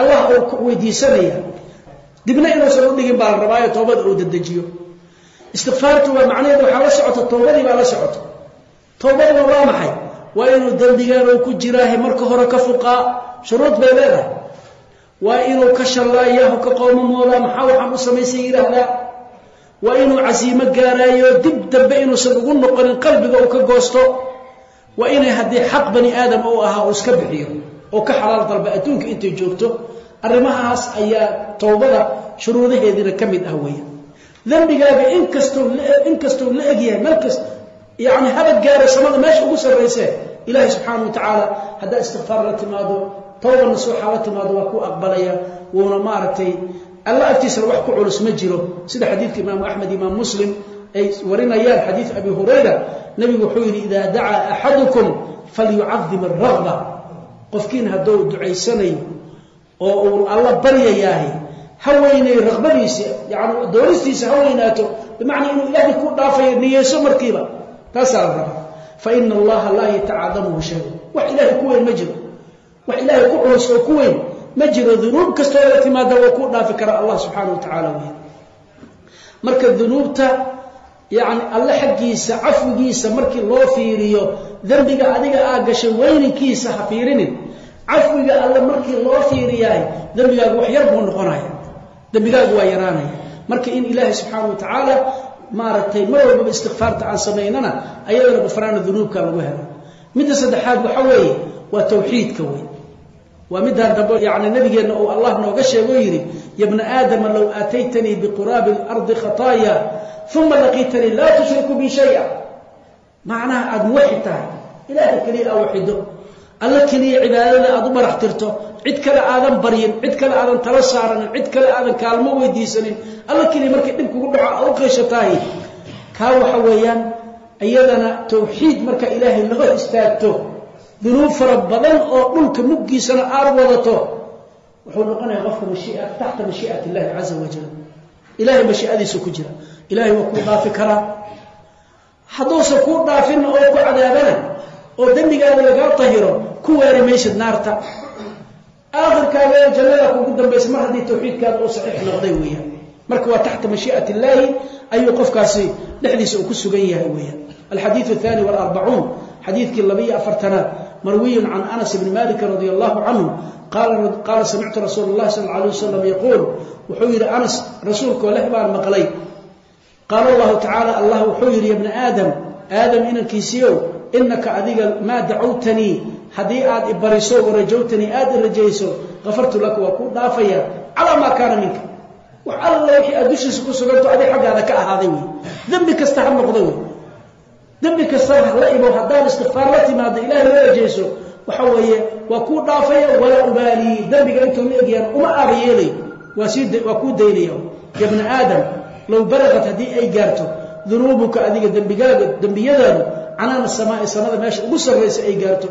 allah uu weydiisanaya dibna inuusan u dhigin baa la rabaayo toobada uu dedejiyo istikfaartu waa macnaheedu waxaa la socota toobadii baa la socota toobaduna waa maxay? Waa inuu dembigaan uu ku jiraahay marka hore ka fuqaa shuruud bay leedahay. Waa inuu ka shallaayahu ka qoomamoodaa maxaa waxaan u samaysay yidhaahdaa waa inuu casiimo gaaraayo dib dambe inuusan ugu noqonin qalbiga uu ka goosto waa inay haddii xaq bani aadam uu ahaa uu iska bixiyo oo ka xalaal dalba adduunka intay joogto arrimahaas ayaa towbada shuruudaheediina ka mid ah weya dembigaaga inkastoo la egyahay malkas yani habad gaara samada meesha ugu sarraysee ilaahay subxaana wa tacaala haddaa istikfaar la timaado towba nasuuxa la timaado waa ku aqbalaya wuuna maaragtay alla agtiisana wax ku culus ma jiro. Sida xadiidka imaamu axmed imaam muslim ay warinayaan xadiid abi hurayra. Nebigu wuxuu yidhi idaa dacaa axadukum falyucadim aragba qofkiin hadduu ducaysanayo oo uu alla baryayaahay ha weynay raqbadiisa yani doonistiisa ha weynaato bimacnaa inuu ilaahay ku dhaafayo niyeyso markiiba taasaa la rabaa. Fa ina allaha laa yatacadamuhu shay wax ilaahay ku weyn ma jiro. Wax ilaahay ku culus oo ku weyn ma jiro dunuub kastoo la timaada waa kuu dhaafi kara allah subxaana wa tacaala wey marka dunuubta yani alle xaggiisa cafwigiisa markii loo fiiriyo dembiga adiga aa gashay weyninkiisa ha fiirinin. Cafwiga alle markii loo fiiriyaay dembigaagu wax yar buu noqonaya dembigaagu waa yaraanaya. Marka in ilaahay subxaana wa tacaala maaragtay mar walbaba istikfaarta aan samaynana ayadana gufraana dunuubka lagu helo. Midda saddexaad waxa weeye waa tawxiidka wey waa midaan dambe yani nabigeenna uu allah nooga sheegoo yidhi ya bna aadama low aataytanii biquraabi اlardi khataaya uma laqiitanii laa tushriku bi shaya. Macnaha aada muwaxid tahay. Ilaahay keliya aa waxido alla keliya cibaadada aad u tirto. Cid kale aadan baryin cid kale aadan tala saaranin cid kale aadan kaalmo weydiisanin. Alla keliya markay dhib kugu dhaco aad u qeeshatahay kaa waxa weeyaan iyadana tawxiid marka ilaahay laga istaagto dunuub fara badan oo dhulka muggiisana aad wadato. Wuxuu noqonaya qofka mashia taxta mashii'at illahi caza wajal ilahay mashiiadiisa ku jira. Ilahay waa kuu dhaafi karaa. Hadduusan kuu dhaafinna oo ku cadaabana oo dembigaada lagaa tahiro ku waari maysid naarta. Aakhirkaaga jannada kugu dambaysa mar haddii tawxiidkaada uu saxiix noqday weeyaan. Marka waa taxta mashii'at illaahi ayuu qofkaasi dhexdiisa uu ku sugan yahay weeyaan. Alxadiidu athani walarbacuun xadiidkii labiyo afartanaad marwiyun can anas bni maliki radi allahu canhu qaala samictu rasuul اllahi sal alay wasalam yaquul wuxuu yidhi anas rasuulkoo leh baan maqlay. Qaala allahu tacaala allah wuxuu yidhi ya bna aadam aadam inankiisiiow inaka adiga maa dacawtanii haddii aad ibariso warajowtanii aad i rajayso kafartu laka waa kuu dhaafaya calaa maa kaana minka. Wax alla wixii aad dushiisa ku suganto adig xaggaada ka ahaaday dembi kastaba la imo haddaan istikfaar la timaado ilahay la rajayso waxa weeye waa kuu dhaafaya walaa ubaalii dembiga intuu la egyaan uma aabayeelay waa kuu daynaya ya bna aadam low balagat haddii ay gaarto dunuubuka adiga dembigaaga dembiyadaadu canaana samaai samada meesha ugu sarraysa ay gaarto.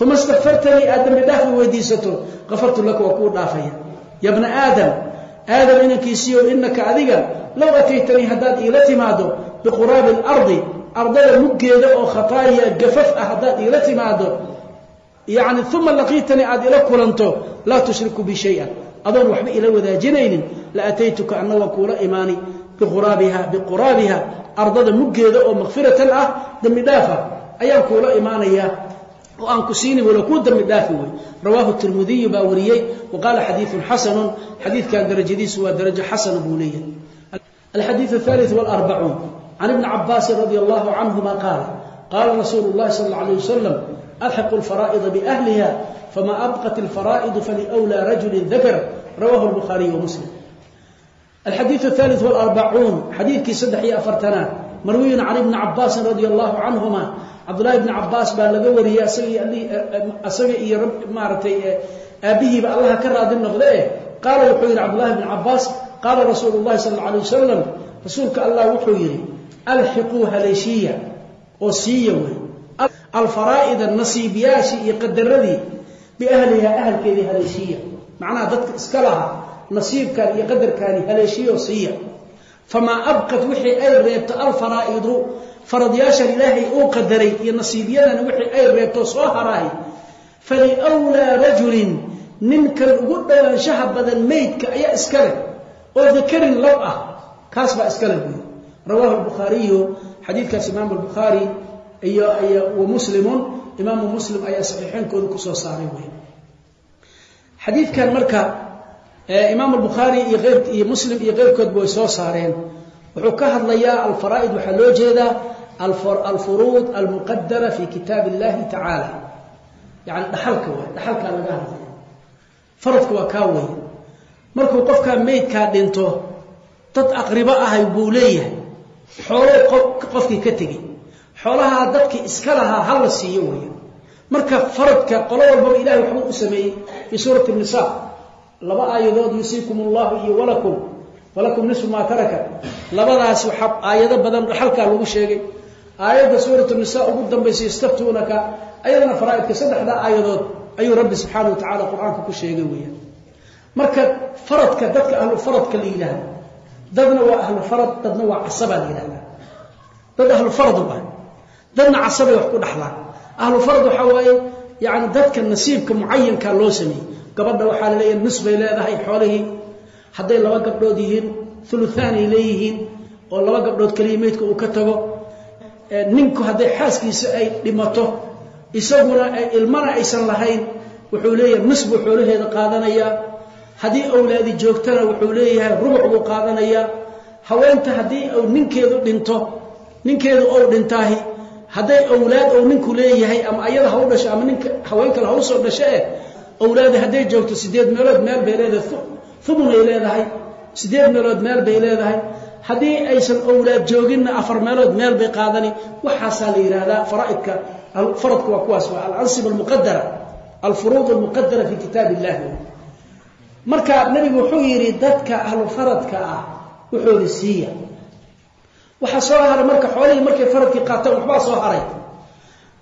Uma istakfartanii aad dembi dhaafi weydiisato kafartu laka waa kuu dhaafaya. Ya bna aadam aadam inankiisiiyo inaka adiga low ataytanii haddaad iila timaado biquraabi alardi ardada muggeeda oo khataaya gafaf ah haddaad iila timaado yacni uma laqiitanii aad ila kulanto laa tushriku bi shay-an. Adoon waxba ila wadaajinaynin la ataytuka anna waan kuula imaani biquraabiha biquraabiha ardada muggeeda oo makfiratan ah dembi dhaafa ayaan kuula imaanayaa. Oo aan ku siini walo kuu dembi dhaafi wey rawaahu tirmidiyu baa wariyey wa qaala xadiidun xasanun xadiidkan darajadiisu waa darajo xasana buu leeyahay. Alxadiidu athaliث wاlarbacuun can ibni cabaasin radi allahu canhuma qaala qaala rasuulu llahi sal alla alay wasalam alxiqu alfaraa'ida biahliha fama abqat alfaraa'idu faliwlaa rajulin dakar rawahu lbukhaariyu wamuslim alxadiiu aali wlrbacuun xadiidkii saddex iyo afartanaad marwiyun can ibni cabaasin radi allahu canhuma cabdulahi bni cabaas baa laga wariyey isaga iyo maaratay aabbihiiba allaha ka raadi noqda eh qaala wuxuu yidhi cabdulahi bni cabaas qaala rasuulu llahi sal alla alay wasalam rasuulka allah wuxuu yidhi alxiquu haleeshiya oo siiya wey alfaraa'ida nasiibyaashii iyo qadaradii biahlihaa ahalkeedii haleeshiya macnaha dadka iska laha nasiibkan iyo qadarkaani haleeshiya oo siiya famaa abqat wixii ay reebto alfaraa'idu faradyaashan ilaahay uu qadaray iyo nasiibyadana wixii ay reebto soo haraahay faliwlaa rajulin ninkan ugu dhowaanshaha badan meydka ayaa iska leh oo dakarin low ah kaas baa iska leh. buuri rawaahu lbukhaariyu xadiidkaas imaamu wa muslimun imaamu muslim ayaa saxiixeynkooda ku soo saaray wey xadiidkan marka imaamu albukhaari iyo muslim iyo keyrkoodba way soo saareen. Wuxuu ka hadlayaa alfaraa'id waxaa loo jeedaa alfuruud almuqadara fi kitaab illahi tacaala yani dhaxalka waay dhaxalkaa laga hadlaya faradka waa kaa wey markuu qofkaa meydkaa dhinto dad aqribo ahay xoolo qofkii ka tegey xoolahaa dadkii iska lahaa ha la siiyo wey marka faradka qolo walbaba ilahay waxbuu u sameeyey fii suurati nisa laba aayadood yusiikum allahu iyo walakum walakum nisfu maa taraka. Labadaas waxaa aayado badan dhaxalkaa lagu sheegay. Aayadda suuratu nisa ugu dambaysa yastaftuunaka ayadana faraaidka saddexdaa aayadood ayuu rabbi subxaana wa tacala qur'aanka ku sheegay weeyaan marka faradka dadka ahlu faradka la yidhaahda dadna waa ahlu farad dadna waa casabaa la yidhahda dad ahlu faradu ah dadna casabay wax ku dhaxlaan. Ahlu farad waxaa waaye yani dadka nasiibka mucayankaa loo sameeyey. Gabadha waxaa la leeyahay nus bay leedahay xoolihii. Hadday laba gabdhood yihiin uluaanay leeyihiin oo laba gabdhood keliya meydka uu ka tago ninku hadday xaaskiisa ay dhimato isaguna ilmana aysan lahayn wuxuu leeyahay nus buu xoolaheeda qaadanayaa haddii awlaadi joogtana wuxuu leeyahay rubuc buu qaadanayaa haweenta haddii ninkeedu dhinto ninkeedu ou dhintaahi hadday awlaad ou ninku leeyahay ama ayada ha u dhasho ama ninka haween kale ha u soo dhasho eh awlaadi hadday joogto sideed meelood meel bay leedahay umunay leedahay sideed meelood meel bay leedahay. Haddii aysan owlaad jooginna afar meelood meel bay qaadani waxaasaa la yidhaahdaa faraaidka faradku waa kuwaas waa alansib almuqadara alfuruud almuqadara fi kitaab illahi marka nebigu wuxuu yidhi dadka ahlu faradka ah wuxooda siiya. Waxaa soo haray marka xoolihii markay faradkii qaataan waxbaa soo haray.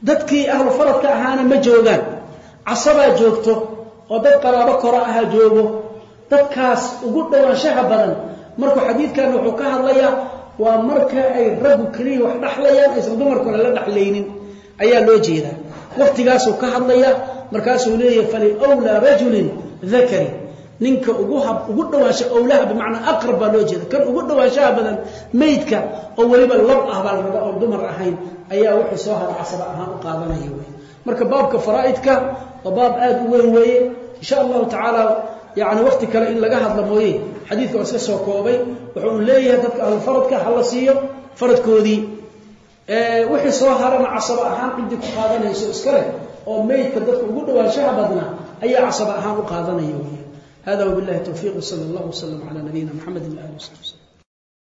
Dadkii ahlu faradka ahaana ma joogaan. Casabaa joogto oo dad qaraabo kora aha joogo. Dadkaas ugu dhowaanshaha badan markuu xadiidkan wuxuu ka hadlayaa waa marka ay raggu keliya wax dhaxlayaan aysan dumarkuna la dhaxlaynin. Ayaa loo jeedaa. Waqtigaasuu ka hadlaya markaasuu leeyahay faliwlaa rajulin dakari ninka ugu dhawaansha owlaha bimacnaa aqrab baa loo jeeda. Kan ugu dhawaanshaha badan meydka oo weliba lab ah baa la rabaa oo dumar ahayn ayaa wuxuu soo hara casaba ahaan u qaadanaya wey marka baabka faraa'idka waa baab aada u weyn weeye. Insha allahu tacaala yani wakti kale in laga hadla mooye xadiidka waa iska soo koobay wuxuu un leeyahay dadka ahlufaradka hala siiyo faradkoodii. Wixii soo harana casaba ahaan ciddii ku qaadanayso iska leh oo meydka dadka ugu dhawaanshaha badnaa ayaa casaba ahaan u qaadanaya wey hada wabillahi towfiiq wsala allahu wasalam calaa nabiyina mxamedi waali wasabi wslm